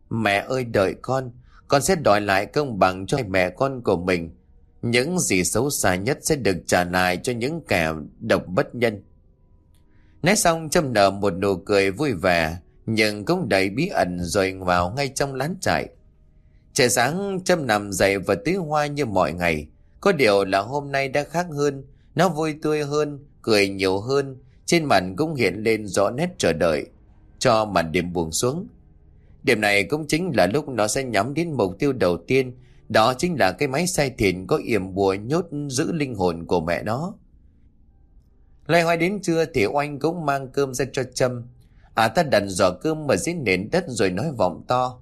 Mẹ ơi đợi con, con sẽ đòi lại công bằng cho mẹ con của mình. Những gì xấu xa nhất sẽ được trả lại cho những kẻ độc bất nhân. Nói xong châm nở một nụ cười vui vẻ, nhưng cũng đầy bí ẩn rồi vào ngay trong lán trại. Trời sáng châm nằm dậy và tưới hoa như mọi ngày. Có điều là hôm nay đã khác hơn, nó vui tươi hơn, cười nhiều hơn, trên mặt cũng hiện lên rõ nét chờ đợi, cho màn đêm buông xuống. Điểm này cũng chính là lúc nó sẽ nhắm đến mục tiêu đầu tiên, đó chính là cái máy xay thịt có yểm bùa nhốt giữ linh hồn của mẹ nó. Lại hoài đến trưa thì oanh cũng mang cơm ra cho Trâm. À ta đặt giỏ cơm mà dưới nền đất rồi nói vọng to.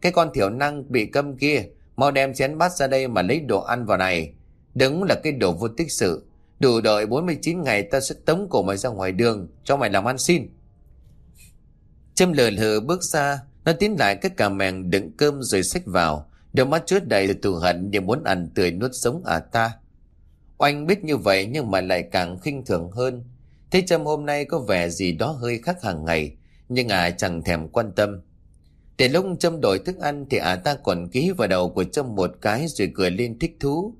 Cái con thiểu năng bị câm kia, mau đem chén bát ra đây mà lấy đồ ăn vào này. Đúng là cái đồ vô tích sự. Đủ đợi 49 ngày ta sẽ tống cổ mày ra ngoài đường, cho mày làm ăn xin. Trâm lờ lờ bước ra, nó tiến lại cái cà mèng đựng cơm rồi xách vào, đôi mắt chứa đầy tù hận như muốn ăn tươi nuốt sống à ta. Oanh biết như vậy nhưng mà lại càng khinh thường hơn. Thế Trâm hôm nay có vẻ gì đó hơi khác hàng ngày, nhưng à chẳng thèm quan tâm. Để lúc Trâm đổi thức ăn thì à ta còn ký vào đầu của Trâm một cái rồi cười lên thích thú.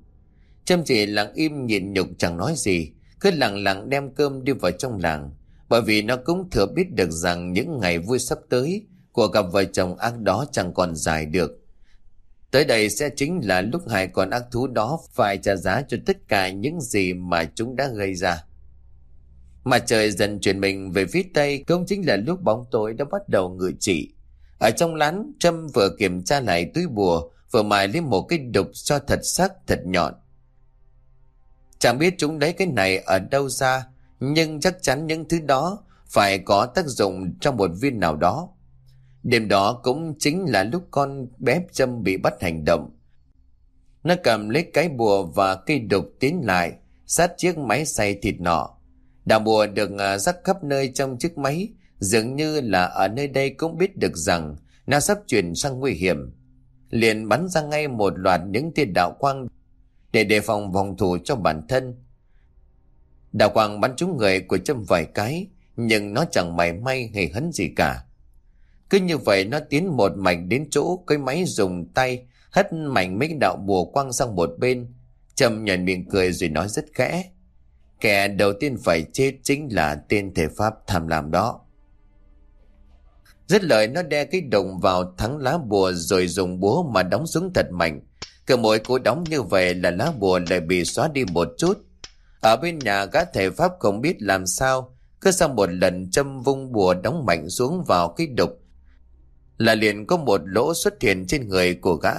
Trâm chỉ lặng im nhịn nhục chẳng nói gì, cứ lặng lặng đem cơm đi vào trong làng bởi vì nó cũng thừa biết được rằng những ngày vui sắp tới của cặp vợ chồng ác đó chẳng còn dài được. Tới đây sẽ chính là lúc hai con ác thú đó phải trả giá cho tất cả những gì mà chúng đã gây ra. Mà trời dần chuyển mình về phía tây cũng chính là lúc bóng tối đã bắt đầu ngự trị. Ở trong lán, Trâm vừa kiểm tra lại túi bùa, vừa mài lên một cái đục cho thật sắc, thật nhọn. Chẳng biết chúng lấy cái này ở đâu ra, nhưng chắc chắn những thứ đó phải có tác dụng trong một viên nào đó. Đêm đó cũng chính là lúc con bé Trâm bị bắt hành động. Nó cầm lấy cái bùa và cây đục tiến lại, sát chiếc máy xay thịt nọ. Đạo bùa được à, rắc khắp nơi trong chiếc máy, dường như là ở nơi đây cũng biết được rằng nó sắp chuyển sang nguy hiểm. Liền bắn ra ngay một loạt những tia đạo quang để đề phòng vòng thủ cho bản thân. Đạo quang bắn trúng người của Trâm vài cái, nhưng nó chẳng mảy may hề hấn gì cả. Cứ như vậy nó tiến một mảnh đến chỗ cái máy dùng tay hất mảnh mấy đạo bùa quăng sang một bên. Trâm nhận miệng cười rồi nói rất khẽ. Kẻ đầu tiên phải chết chính là tên thể pháp tham lam đó. Rất lời nó đe cái đồng vào thắng lá bùa rồi dùng búa mà đóng xuống thật mạnh. Cứ mỗi cú đóng như vậy là lá bùa lại bị xóa đi một chút. Ở bên nhà gã thể pháp không biết làm sao, cứ sau một lần châm vung bùa đóng mạnh xuống vào cái đục, là liền có một lỗ xuất hiện trên người của gã.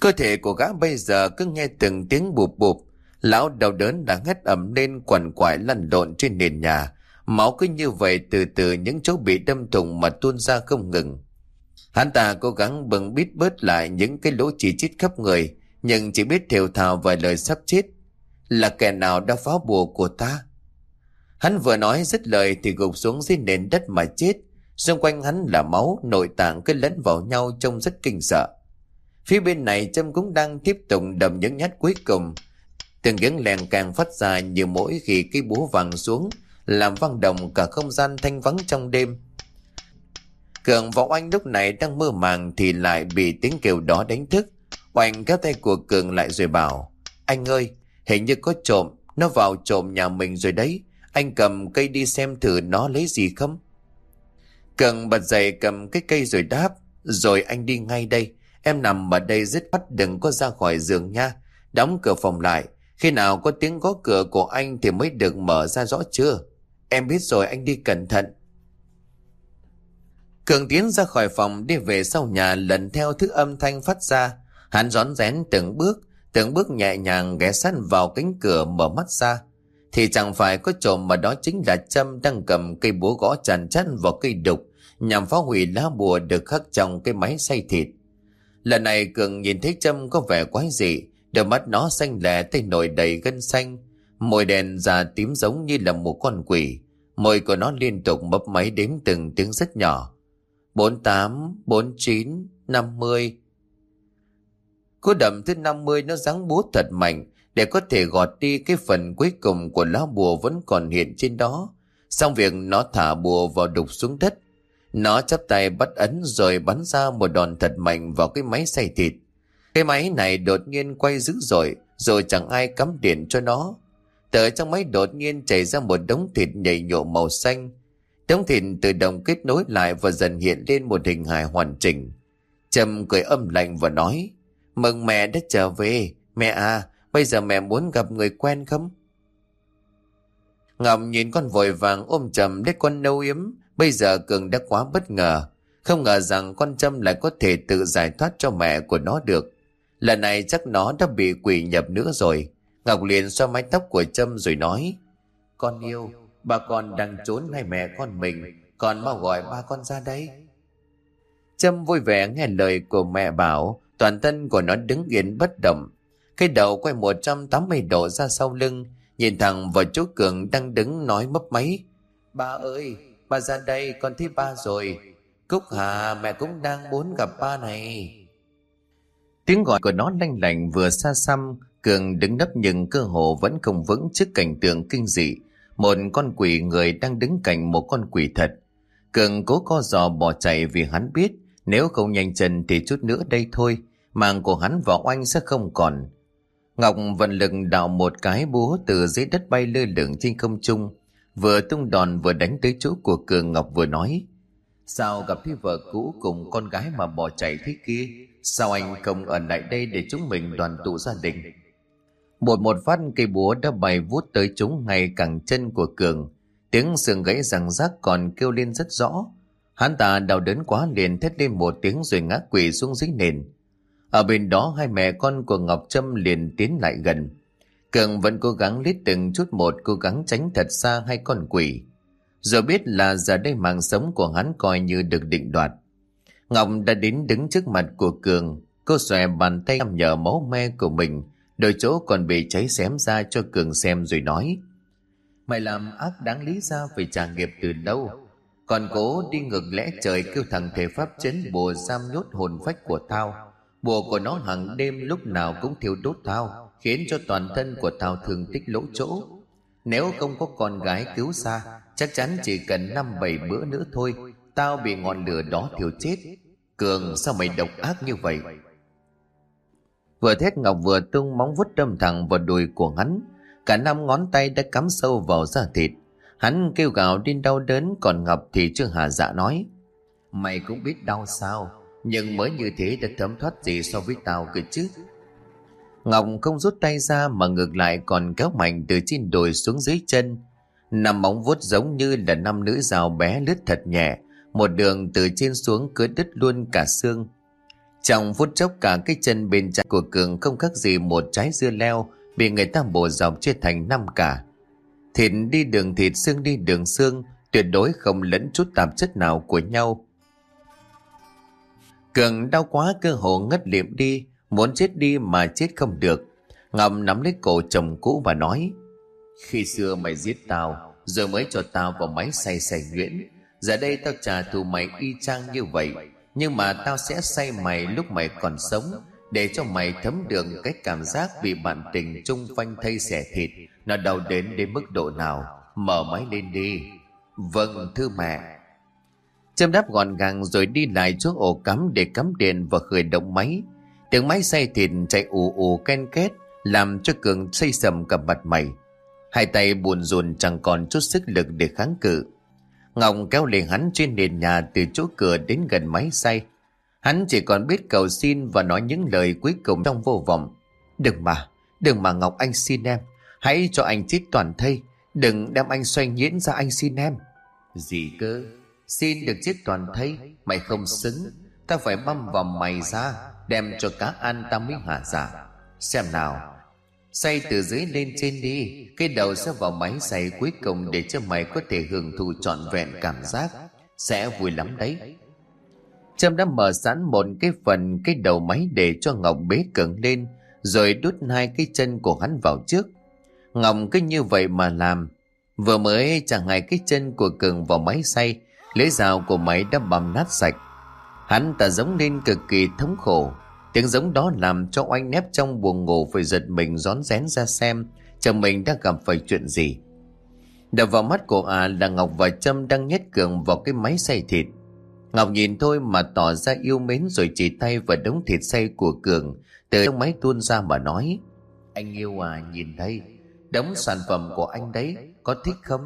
Cơ thể của gã bây giờ cứ nghe từng tiếng bụp bụp, lão đau đớn đã ngất ẩm lên quằn quại lăn lộn trên nền nhà, máu cứ như vậy từ từ những chỗ bị đâm thủng mà tuôn ra không ngừng. Hắn ta cố gắng bừng bít bớt lại những cái lỗ chỉ chít khắp người, nhưng chỉ biết thều thào vài lời sắp chết. Là kẻ nào đã phá bùa của ta? Hắn vừa nói dứt lời thì gục xuống dưới nền đất mà chết. Xung quanh hắn là máu, nội tạng cứ lẫn vào nhau trông rất kinh sợ. Phía bên này Trâm cũng đang tiếp tục đầm những nhát cuối cùng. Từng tiếng lèn càng phát ra như mỗi khi cái búa vàng xuống, làm vang động cả không gian thanh vắng trong đêm. Cường và Oanh lúc này đang mơ màng thì lại bị tiếng kêu đó đánh thức. Oanh kéo tay của Cường lại rồi bảo, anh ơi, hình như có trộm, nó vào trộm nhà mình rồi đấy. Anh cầm cây đi xem thử nó lấy gì không? Cường bật dậy cầm cái cây rồi đáp, rồi anh đi ngay đây. Em nằm ở đây dứt bắt đừng có ra khỏi giường nha. Đóng cửa phòng lại. Khi nào có tiếng gõ cửa của anh thì mới được mở ra rõ chưa? Em biết rồi anh đi cẩn thận. Cường tiến ra khỏi phòng đi về sau nhà lần theo thứ âm thanh phát ra. Hắn rón rén từng bước, từng bước nhẹ nhàng ghé sát vào cánh cửa mở mắt ra. Thì chẳng phải có trộm mà đó chính là Trâm đang cầm cây búa gõ chằn chắn vào cây đục nhằm phá hủy lá bùa được khắc trong cái máy xay thịt. Lần này Cường nhìn thấy Trâm có vẻ quái dị, đôi mắt nó xanh lẻ tay nổi đầy gân xanh, môi đèn già tím giống như là một con quỷ. Môi của nó liên tục mấp máy đếm từng tiếng rất nhỏ. 48, 49, 50. Cú đậm thứ 50 nó giáng búa thật mạnh để có thể gọt đi cái phần cuối cùng của lá bùa vẫn còn hiện trên đó. Xong việc nó thả bùa vào đục xuống đất. Nó chắp tay bắt ấn rồi bắn ra một đòn thật mạnh vào cái máy xay thịt. Cái máy này đột nhiên quay dữ dội rồi chẳng ai cắm điện cho nó. Từ trong máy đột nhiên chảy ra một đống thịt nhảy nhộ màu xanh. Đống thịt tự động kết nối lại và dần hiện lên một hình hài hoàn chỉnh. Trầm cười âm lạnh và nói, Mừng mẹ đã trở về. Mẹ à, bây giờ mẹ muốn gặp người quen không? Ngọc nhìn con vội vàng ôm chầm lấy con nâu yếm. Bây giờ Cường đã quá bất ngờ. Không ngờ rằng con Trâm lại có thể tự giải thoát cho mẹ của nó được. Lần này chắc nó đã bị quỷ nhập nữa rồi. Ngọc liền xoa mái tóc của Trâm rồi nói Con yêu, bà con đang trốn hay mẹ con mình Con mau gọi ba con ra đây Trâm vui vẻ nghe lời của mẹ bảo Toàn thân của nó đứng yên bất động Cái đầu quay 180 độ ra sau lưng Nhìn thẳng vào chú Cường đang đứng nói mấp máy Ba ơi, ba ra đây con thấy ba rồi Cúc Hà mẹ cũng đang muốn gặp ba này Tiếng gọi của nó lanh lành vừa xa xăm Cường đứng nấp nhưng cơ hồ vẫn không vững trước cảnh tượng kinh dị. Một con quỷ người đang đứng cạnh một con quỷ thật. Cường cố co giò bỏ chạy vì hắn biết nếu không nhanh chân thì chút nữa đây thôi. Mạng của hắn và oanh sẽ không còn. Ngọc vận lực đào một cái búa từ dưới đất bay lơ lửng trên không trung. Vừa tung đòn vừa đánh tới chỗ của Cường Ngọc vừa nói. Sao gặp thấy vợ cũ cùng con gái mà bỏ chạy thế kia? Sao anh không ở lại đây để chúng mình đoàn tụ gia đình? Một một phát cây búa đã bay vút tới chúng ngay cẳng chân của Cường. Tiếng sườn gãy rằng rác còn kêu lên rất rõ. Hắn ta đau đớn quá liền thét lên một tiếng rồi ngã quỳ xuống dưới nền. Ở bên đó hai mẹ con của Ngọc Trâm liền tiến lại gần. Cường vẫn cố gắng lít từng chút một, cố gắng tránh thật xa hai con quỷ. Rồi biết là giờ đây mạng sống của hắn coi như được định đoạt. Ngọc đã đến đứng trước mặt của Cường. Cô xòe bàn tay nhằm nhờ máu me của mình. Đôi chỗ còn bị cháy xém ra cho Cường xem rồi nói. Mày làm ác đáng lý ra phải trả nghiệp từ đâu. Còn cố đi ngược lẽ trời kêu thằng thể pháp chấn bùa giam nhốt hồn phách của tao. Bùa của nó hàng đêm lúc nào cũng thiêu đốt tao, khiến cho toàn thân của tao thường tích lỗ chỗ. Nếu không có con gái cứu xa, chắc chắn chỉ cần năm bảy bữa nữa thôi, tao bị ngọn lửa đó thiêu chết. Cường sao mày độc ác như vậy? Vừa thét Ngọc vừa tung móng vuốt đâm thẳng vào đùi của hắn. Cả năm ngón tay đã cắm sâu vào da thịt. Hắn kêu gào đến đau đớn còn Ngọc thì chưa hà dạ nói. Mày cũng biết đau sao? Nhưng mới như thế đã thấm thoát gì so với tao cơ chứ Ngọc không rút tay ra mà ngược lại còn kéo mạnh từ trên đồi xuống dưới chân Năm móng vuốt giống như là năm nữ rào bé lướt thật nhẹ Một đường từ trên xuống cứ đứt luôn cả xương Trong phút chốc cả cái chân bên trái của Cường không khác gì một trái dưa leo Bị người ta bổ dọc chia thành năm cả Thịt đi đường thịt xương đi đường xương Tuyệt đối không lẫn chút tạp chất nào của nhau Cường đau quá cơ hồ ngất liệm đi, muốn chết đi mà chết không được. Ngọc nắm lấy cổ chồng cũ và nói, Khi xưa mày giết tao, giờ mới cho tao vào máy say say nhuyễn. Giờ đây tao trả thù mày y chang như vậy, nhưng mà tao sẽ say mày lúc mày còn sống, để cho mày thấm được cái cảm giác bị bạn tình chung phanh thây xẻ thịt, nó đau đến đến mức độ nào. Mở máy lên đi. Vâng, thưa mẹ. Châm đáp gọn gàng rồi đi lại chỗ ổ cắm để cắm điện và khởi động máy. Tiếng máy xay thịt chạy ù ù ken két làm cho Cường xây sầm cả mặt mày. Hai tay buồn rùn chẳng còn chút sức lực để kháng cự. Ngọc kéo lên hắn trên nền nhà từ chỗ cửa đến gần máy xay. Hắn chỉ còn biết cầu xin và nói những lời cuối cùng trong vô vọng. Đừng mà, đừng mà Ngọc anh xin em. Hãy cho anh chết toàn thây. Đừng đem anh xoay nhễn ra anh xin em. Gì cơ? Xin được chết toàn thây Mày không xứng Ta phải băm vào mày ra Đem cho cá ăn ta mới hạ giả Xem nào Xay từ dưới lên trên đi Cái đầu sẽ vào máy xay cuối cùng Để cho mày có thể hưởng thụ trọn vẹn cảm giác Sẽ vui lắm đấy Trâm đã mở sẵn một cái phần cái đầu máy để cho Ngọc bế cứng lên, Rồi đút hai cái chân của hắn vào trước. Ngọc cứ như vậy mà làm. Vừa mới chẳng hai cái chân của Cường vào máy xay, lưỡi dao của máy đã bầm nát sạch. Hắn ta giống lên cực kỳ thống khổ. Tiếng giống đó làm cho oanh nép trong buồng ngủ phải giật mình rón rén ra xem, chồng mình đã gặp phải chuyện gì. Đập vào mắt của à là ngọc và trâm đang nhét cường vào cái máy xay thịt ngọc nhìn thôi mà tỏ ra yêu mến rồi chỉ tay vào đống thịt xay của cường từ trong máy tuôn ra mà nói, anh yêu à nhìn thấy đống sản phẩm của anh đấy, có thích không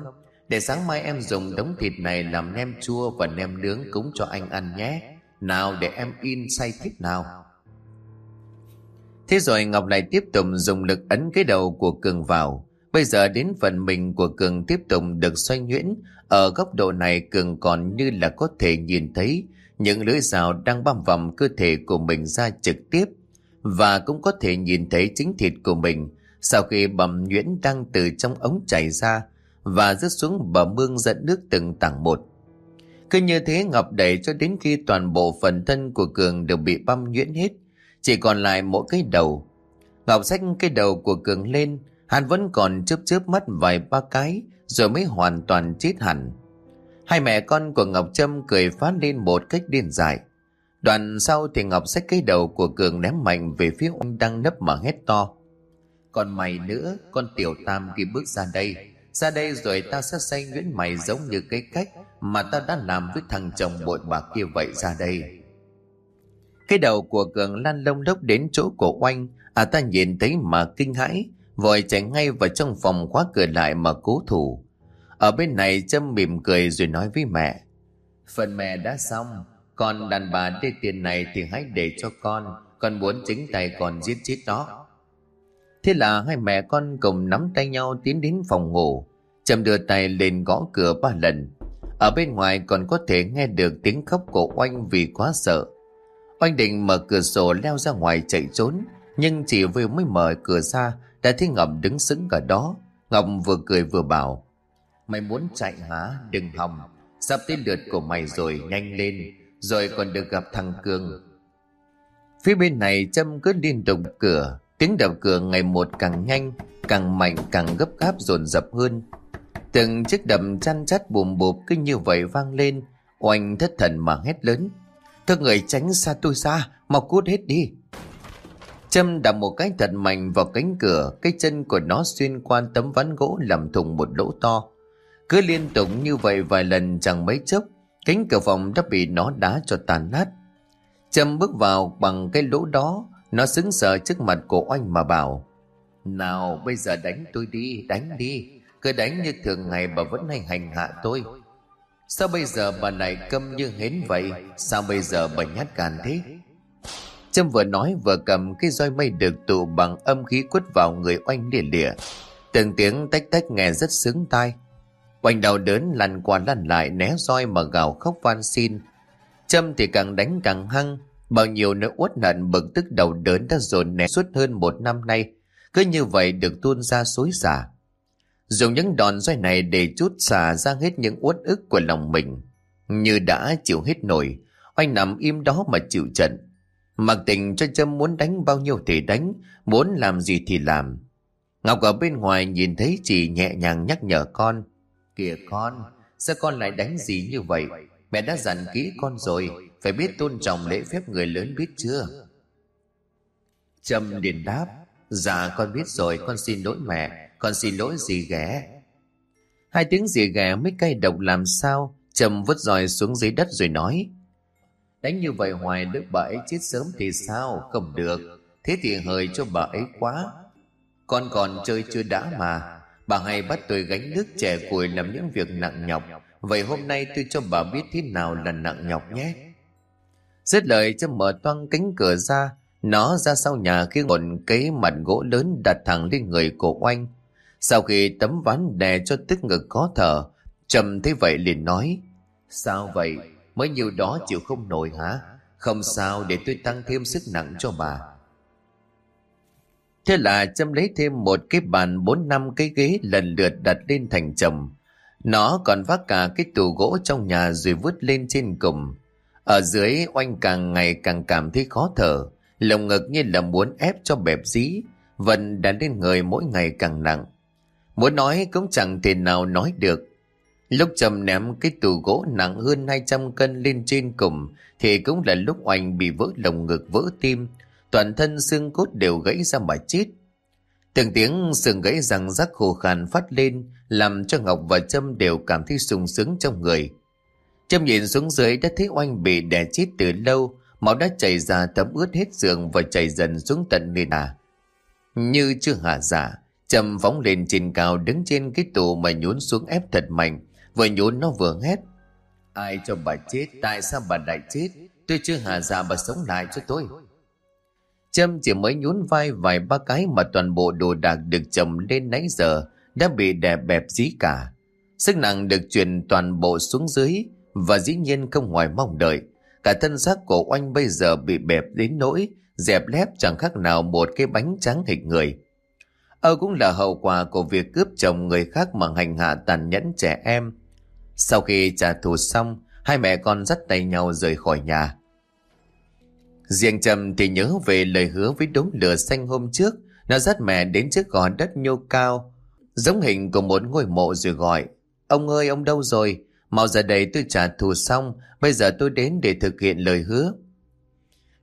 để sáng mai em dùng đống thịt này làm nem chua và nem nướng cúng cho anh ăn nhé. Nào để em in say thích nào. Thế rồi Ngọc lại tiếp tục dùng lực ấn cái đầu của Cường vào. Bây giờ đến phần mình của Cường tiếp tục được xoay nhuyễn. Ở góc độ này Cường còn như là có thể nhìn thấy những lưỡi rào đang băm vằm cơ thể của mình ra trực tiếp. Và cũng có thể nhìn thấy chính thịt của mình sau khi bầm nhuyễn đang từ trong ống chảy ra và rớt xuống bờ mương dẫn nước từng tảng một. Cứ như thế ngập đầy cho đến khi toàn bộ phần thân của Cường đều bị băm nhuyễn hết, chỉ còn lại mỗi cái đầu. Ngọc xách cái đầu của Cường lên, hắn vẫn còn chớp chớp mắt vài ba cái, rồi mới hoàn toàn chết hẳn. Hai mẹ con của Ngọc Trâm cười phát lên một cách điên dại. Đoạn sau thì Ngọc xách cái đầu của Cường ném mạnh về phía ông đang nấp mà hét to. Còn mày nữa, con tiểu tam khi bước ra đây, ra đây rồi ta sẽ xây nhuyễn mày giống như cái cách mà ta đã làm với thằng chồng bội bạc kia vậy ra đây. Cái đầu của Cường lan lông đốc đến chỗ của oanh, à ta nhìn thấy mà kinh hãi, vội chạy ngay vào trong phòng khóa cửa lại mà cố thủ. Ở bên này Trâm mỉm cười rồi nói với mẹ. Phần mẹ đã xong, còn đàn bà đê tiền này thì hãy để cho con, con muốn chính tay còn giết chết nó. Thế là hai mẹ con cùng nắm tay nhau tiến đến phòng ngủ. Trầm đưa tay lên gõ cửa ba lần. Ở bên ngoài còn có thể nghe được tiếng khóc của Oanh vì quá sợ. Oanh định mở cửa sổ leo ra ngoài chạy trốn, nhưng chỉ vừa mới mở cửa ra đã thấy Ngọc đứng sững ở đó. Ngọc vừa cười vừa bảo, Mày muốn chạy hả? Đừng hòng. Sắp tới lượt của mày rồi, nhanh lên. Rồi còn được gặp thằng Cường. Phía bên này Trâm cứ liên tục cửa. Tiếng đập cửa ngày một càng nhanh, càng mạnh, càng gấp gáp dồn dập hơn. Từng chiếc đầm chăn chắt bùm bụp cứ như vậy vang lên. Oanh thất thần mà hét lớn. Thưa người tránh xa tôi xa, mau cút hết đi. Châm đạp một cái thật mạnh vào cánh cửa, cái chân của nó xuyên qua tấm ván gỗ làm thùng một lỗ to. Cứ liên tục như vậy vài lần chẳng mấy chốc, cánh cửa phòng đã bị nó đá cho tàn nát. Châm bước vào bằng cái lỗ đó, nó xứng sờ trước mặt của oanh mà bảo. Nào bây giờ đánh tôi đi, đánh đi. Cứ đánh như thường ngày bà vẫn hay hành hạ tôi. Sao bây giờ bà này câm như hến vậy? Sao bây giờ bà nhát gan thế? Trâm vừa nói vừa cầm cái roi mây được tụ bằng âm khí quất vào người oanh lìa lìa. Từng tiếng tách tách nghe rất sướng tai. Oanh đau đớn lăn qua lăn lại né roi mà gào khóc van xin. Trâm thì càng đánh càng hăng, bao nhiêu nỗi uất nận bực tức đầu đớn đã dồn nén suốt hơn một năm nay. Cứ như vậy được tuôn ra xối xả. Dùng những đòn roi này để chút xả ra hết những uất ức của lòng mình. Như đã chịu hết nổi, oanh nằm im đó mà chịu trận. Mặc tình cho Trâm muốn đánh bao nhiêu thì đánh, muốn làm gì thì làm. Ngọc ở bên ngoài nhìn thấy chị nhẹ nhàng nhắc nhở con. Kìa con, sao con lại đánh gì như vậy? Mẹ đã dặn kỹ con rồi, phải biết tôn trọng lễ phép người lớn biết chưa? Trâm liền đáp, dạ con biết rồi, con xin lỗi mẹ, con xin lỗi gì ghẻ. Hai tiếng gì ghẻ mới cay độc làm sao, Trâm vứt roi xuống dưới đất rồi nói, Đánh như vậy hoài đứa bà ấy chết sớm thì sao? Không được. Thế thì hời cho bà ấy quá. Con còn chơi chưa đã mà. Bà hay bắt tôi gánh nước trẻ củi làm những việc nặng nhọc. Vậy hôm nay tôi cho bà biết thế nào là nặng nhọc nhé. Dứt lời cho mở toang cánh cửa ra. Nó ra sau nhà khi ngọn cái mặt gỗ lớn đặt thẳng lên người của oanh. Sau khi tấm ván đè cho tức ngực khó thở, Trầm thấy vậy liền nói. Sao vậy? Mới nhiều đó chịu không nổi hả? Không sao, để tôi tăng thêm sức nặng cho bà. Thế là châm lấy thêm một cái bàn bốn năm cái ghế lần lượt đặt lên thành chồng. Nó còn vác cả cái tủ gỗ trong nhà rồi vứt lên trên cùng. Ở dưới, oanh càng ngày càng cảm thấy khó thở. Lồng ngực như là muốn ép cho bẹp dí. vần đã lên người mỗi ngày càng nặng. Muốn nói cũng chẳng thể nào nói được. Lúc trầm ném cái tủ gỗ nặng hơn 200 cân lên trên cùng thì cũng là lúc oanh bị vỡ lồng ngực vỡ tim, toàn thân xương cốt đều gãy ra mà chết. Từng tiếng xương gãy răng rắc khô khan phát lên làm cho Ngọc và Trâm đều cảm thấy sung sướng trong người. Trâm nhìn xuống dưới đã thấy oanh bị đè chết từ lâu, máu đã chảy ra tấm ướt hết giường và chảy dần xuống tận nền à. Như chưa hạ giả, Trâm phóng lên trên cao đứng trên cái tủ mà nhún xuống ép thật mạnh, Vừa nhún nó vừa hét Ai cho bà chết, Tại sao bà lại chết Tôi chưa hà già bà sống lại cho tôi Trâm chỉ mới nhún vai vài ba cái mà toàn bộ đồ đạc được chồng lên nãy giờ đã bị đè bẹp dí cả. Sức nặng được truyền toàn bộ xuống dưới và dĩ nhiên không ngoài mong đợi. Cả thân xác của oanh bây giờ bị bẹp đến nỗi dẹp lép chẳng khác nào một cái bánh trắng hình người. Âu cũng là hậu quả của việc cướp chồng người khác mà hành hạ tàn nhẫn trẻ em sau khi trả thù xong, hai mẹ con dắt tay nhau rời khỏi nhà. Riêng Trầm thì nhớ về lời hứa với đống lửa xanh hôm trước, nó dắt mẹ đến trước gò đất nhô cao, giống hình của một ngôi mộ rồi gọi. Ông ơi, ông đâu rồi? Mau ra đây tôi trả thù xong, bây giờ tôi đến để thực hiện lời hứa.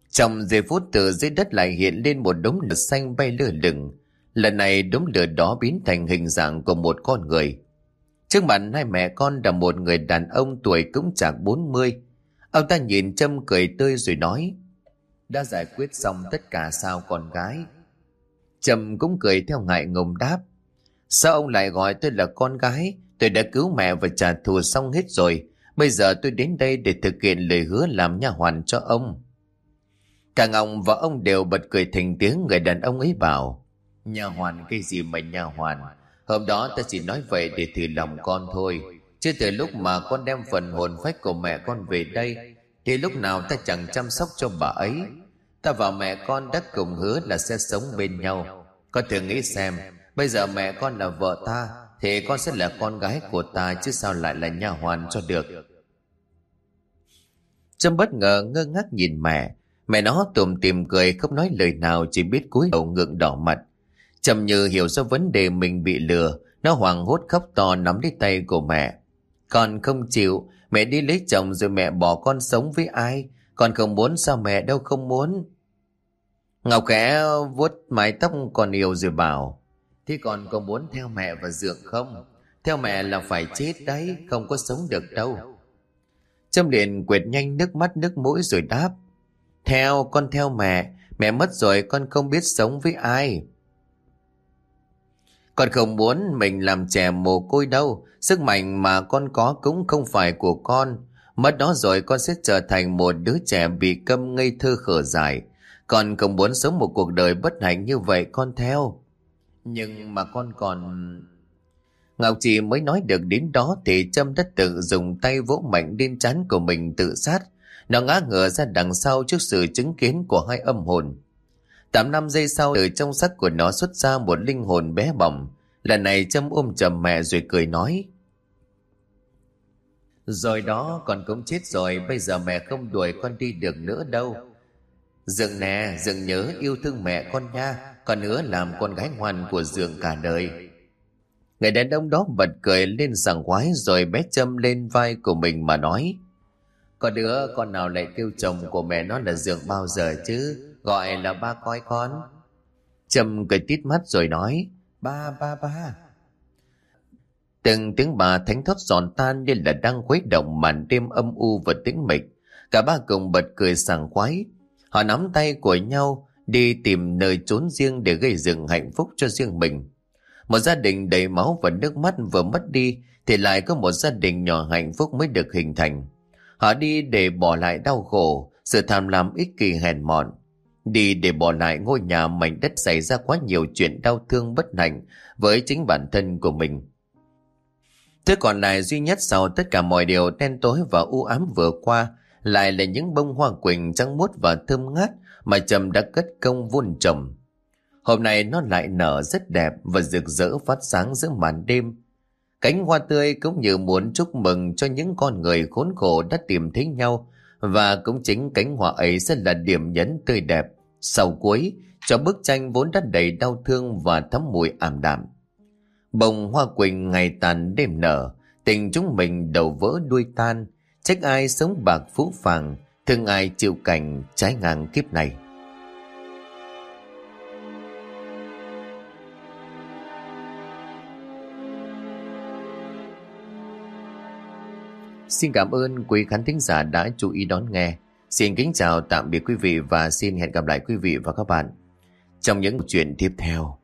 Trong giây phút từ dưới đất lại hiện lên một đống lửa xanh bay lơ lửng. Lần này đống lửa đó biến thành hình dạng của một con người. Trước mặt hai mẹ con là một người đàn ông tuổi cũng chẳng 40. Ông ta nhìn Trâm cười tươi rồi nói, Đã giải quyết xong tất cả sao con gái? Trâm cũng cười theo ngại ngùng đáp, Sao ông lại gọi tôi là con gái? Tôi đã cứu mẹ và trả thù xong hết rồi. Bây giờ tôi đến đây để thực hiện lời hứa làm nhà hoàn cho ông. Cả ông và ông đều bật cười thành tiếng người đàn ông ấy bảo Nhà hoàn cái gì mà nhà hoàn? Hôm đó ta chỉ nói vậy để thử lòng con thôi. Chứ từ lúc mà con đem phần hồn phách của mẹ con về đây, Thì lúc nào ta chẳng chăm sóc cho bà ấy. Ta và mẹ con đã cùng hứa là sẽ sống bên nhau. Con thử nghĩ xem, Bây giờ mẹ con là vợ ta, Thì con sẽ là con gái của ta Chứ sao lại là nha hoàn cho được? Trâm bất ngờ ngơ ngác nhìn mẹ. Mẹ nó tùm tìm cười, không nói lời nào, Chỉ biết cúi đầu ngượng đỏ mặt. Trầm như hiểu ra vấn đề mình bị lừa Nó hoảng hốt khóc to nắm lấy tay của mẹ Con không chịu Mẹ đi lấy chồng rồi mẹ bỏ con sống với ai Con không muốn sao mẹ đâu không muốn Ngọc khẽ vuốt mái tóc còn yêu rồi bảo Thế còn có muốn theo mẹ và dược không? Theo mẹ là phải chết đấy, không có sống được đâu. Trâm liền quệt nhanh nước mắt nước mũi rồi đáp. Theo, con theo mẹ. Mẹ mất rồi con không biết sống với ai. Con không muốn mình làm trẻ mồ côi đâu. Sức mạnh mà con có cũng không phải của con. Mất đó rồi con sẽ trở thành một đứa trẻ bị câm ngây thơ khở dài. Con không muốn sống một cuộc đời bất hạnh như vậy, con theo. Nhưng mà con còn... Ngọc Trì mới nói được đến đó thì Trâm đã tự dùng tay vỗ mạnh lên chán của mình tự sát. Nó ngã ngửa ra đằng sau trước sự chứng kiến của hai âm hồn. Tám năm giây sau, từ trong sắc của nó xuất ra một linh hồn bé bỏng. Lần này Trâm ôm chầm mẹ rồi cười nói. Rồi đó, con cũng chết rồi, Bây giờ mẹ không đuổi con đi được nữa đâu Dượng nè, Dượng nhớ yêu thương mẹ con nha, Con nữa làm con gái ngoan của Dượng cả đời Người đàn ông đó bật cười lên sảng khoái Rồi bé châm lên vai của mình mà nói Có đứa, con nào lại kêu chồng của mẹ nó là Dượng bao giờ chứ Gọi là ba coi con trầm cười tít mắt rồi nói Ba ba ba Từng tiếng bà thánh thót giòn tan như là đang khuấy động màn đêm âm u và tĩnh mịch. Cả ba cùng bật cười sảng khoái. Họ nắm tay của nhau đi tìm nơi trốn riêng để gây dựng hạnh phúc cho riêng mình. Một gia đình đầy máu và nước mắt vừa mất đi thì lại có một gia đình nhỏ hạnh phúc mới được hình thành. Họ đi để bỏ lại đau khổ, sự tham lam ích kỷ hèn mọn. Đi để bỏ lại ngôi nhà mảnh đất xảy ra quá nhiều chuyện đau thương bất hạnh với chính bản thân của mình. Thứ còn lại duy nhất sau tất cả mọi điều đen tối và u ám vừa qua lại là những bông hoa quỳnh trắng muốt và thơm ngát mà Trầm đã cất công vun trồng. Hôm nay nó lại nở rất đẹp và rực rỡ phát sáng giữa màn đêm. Cánh hoa tươi cũng như muốn chúc mừng cho những con người khốn khổ đã tìm thấy nhau và cũng chính cánh hoa ấy sẽ là điểm nhấn tươi đẹp sau cuối cho bức tranh vốn đã đầy đau thương và thấm mùi ảm đạm. Bông hoa quỳnh ngày tàn đêm nở, tình chúng mình đầu vỡ đuôi tan, trách ai sống bạc phú phàng, thương ai chịu cảnh trái ngang kiếp này. Xin cảm ơn quý khán thính giả đã chú ý đón nghe. Xin kính chào, tạm biệt quý vị và xin hẹn gặp lại quý vị và các bạn trong những chuyện tiếp theo.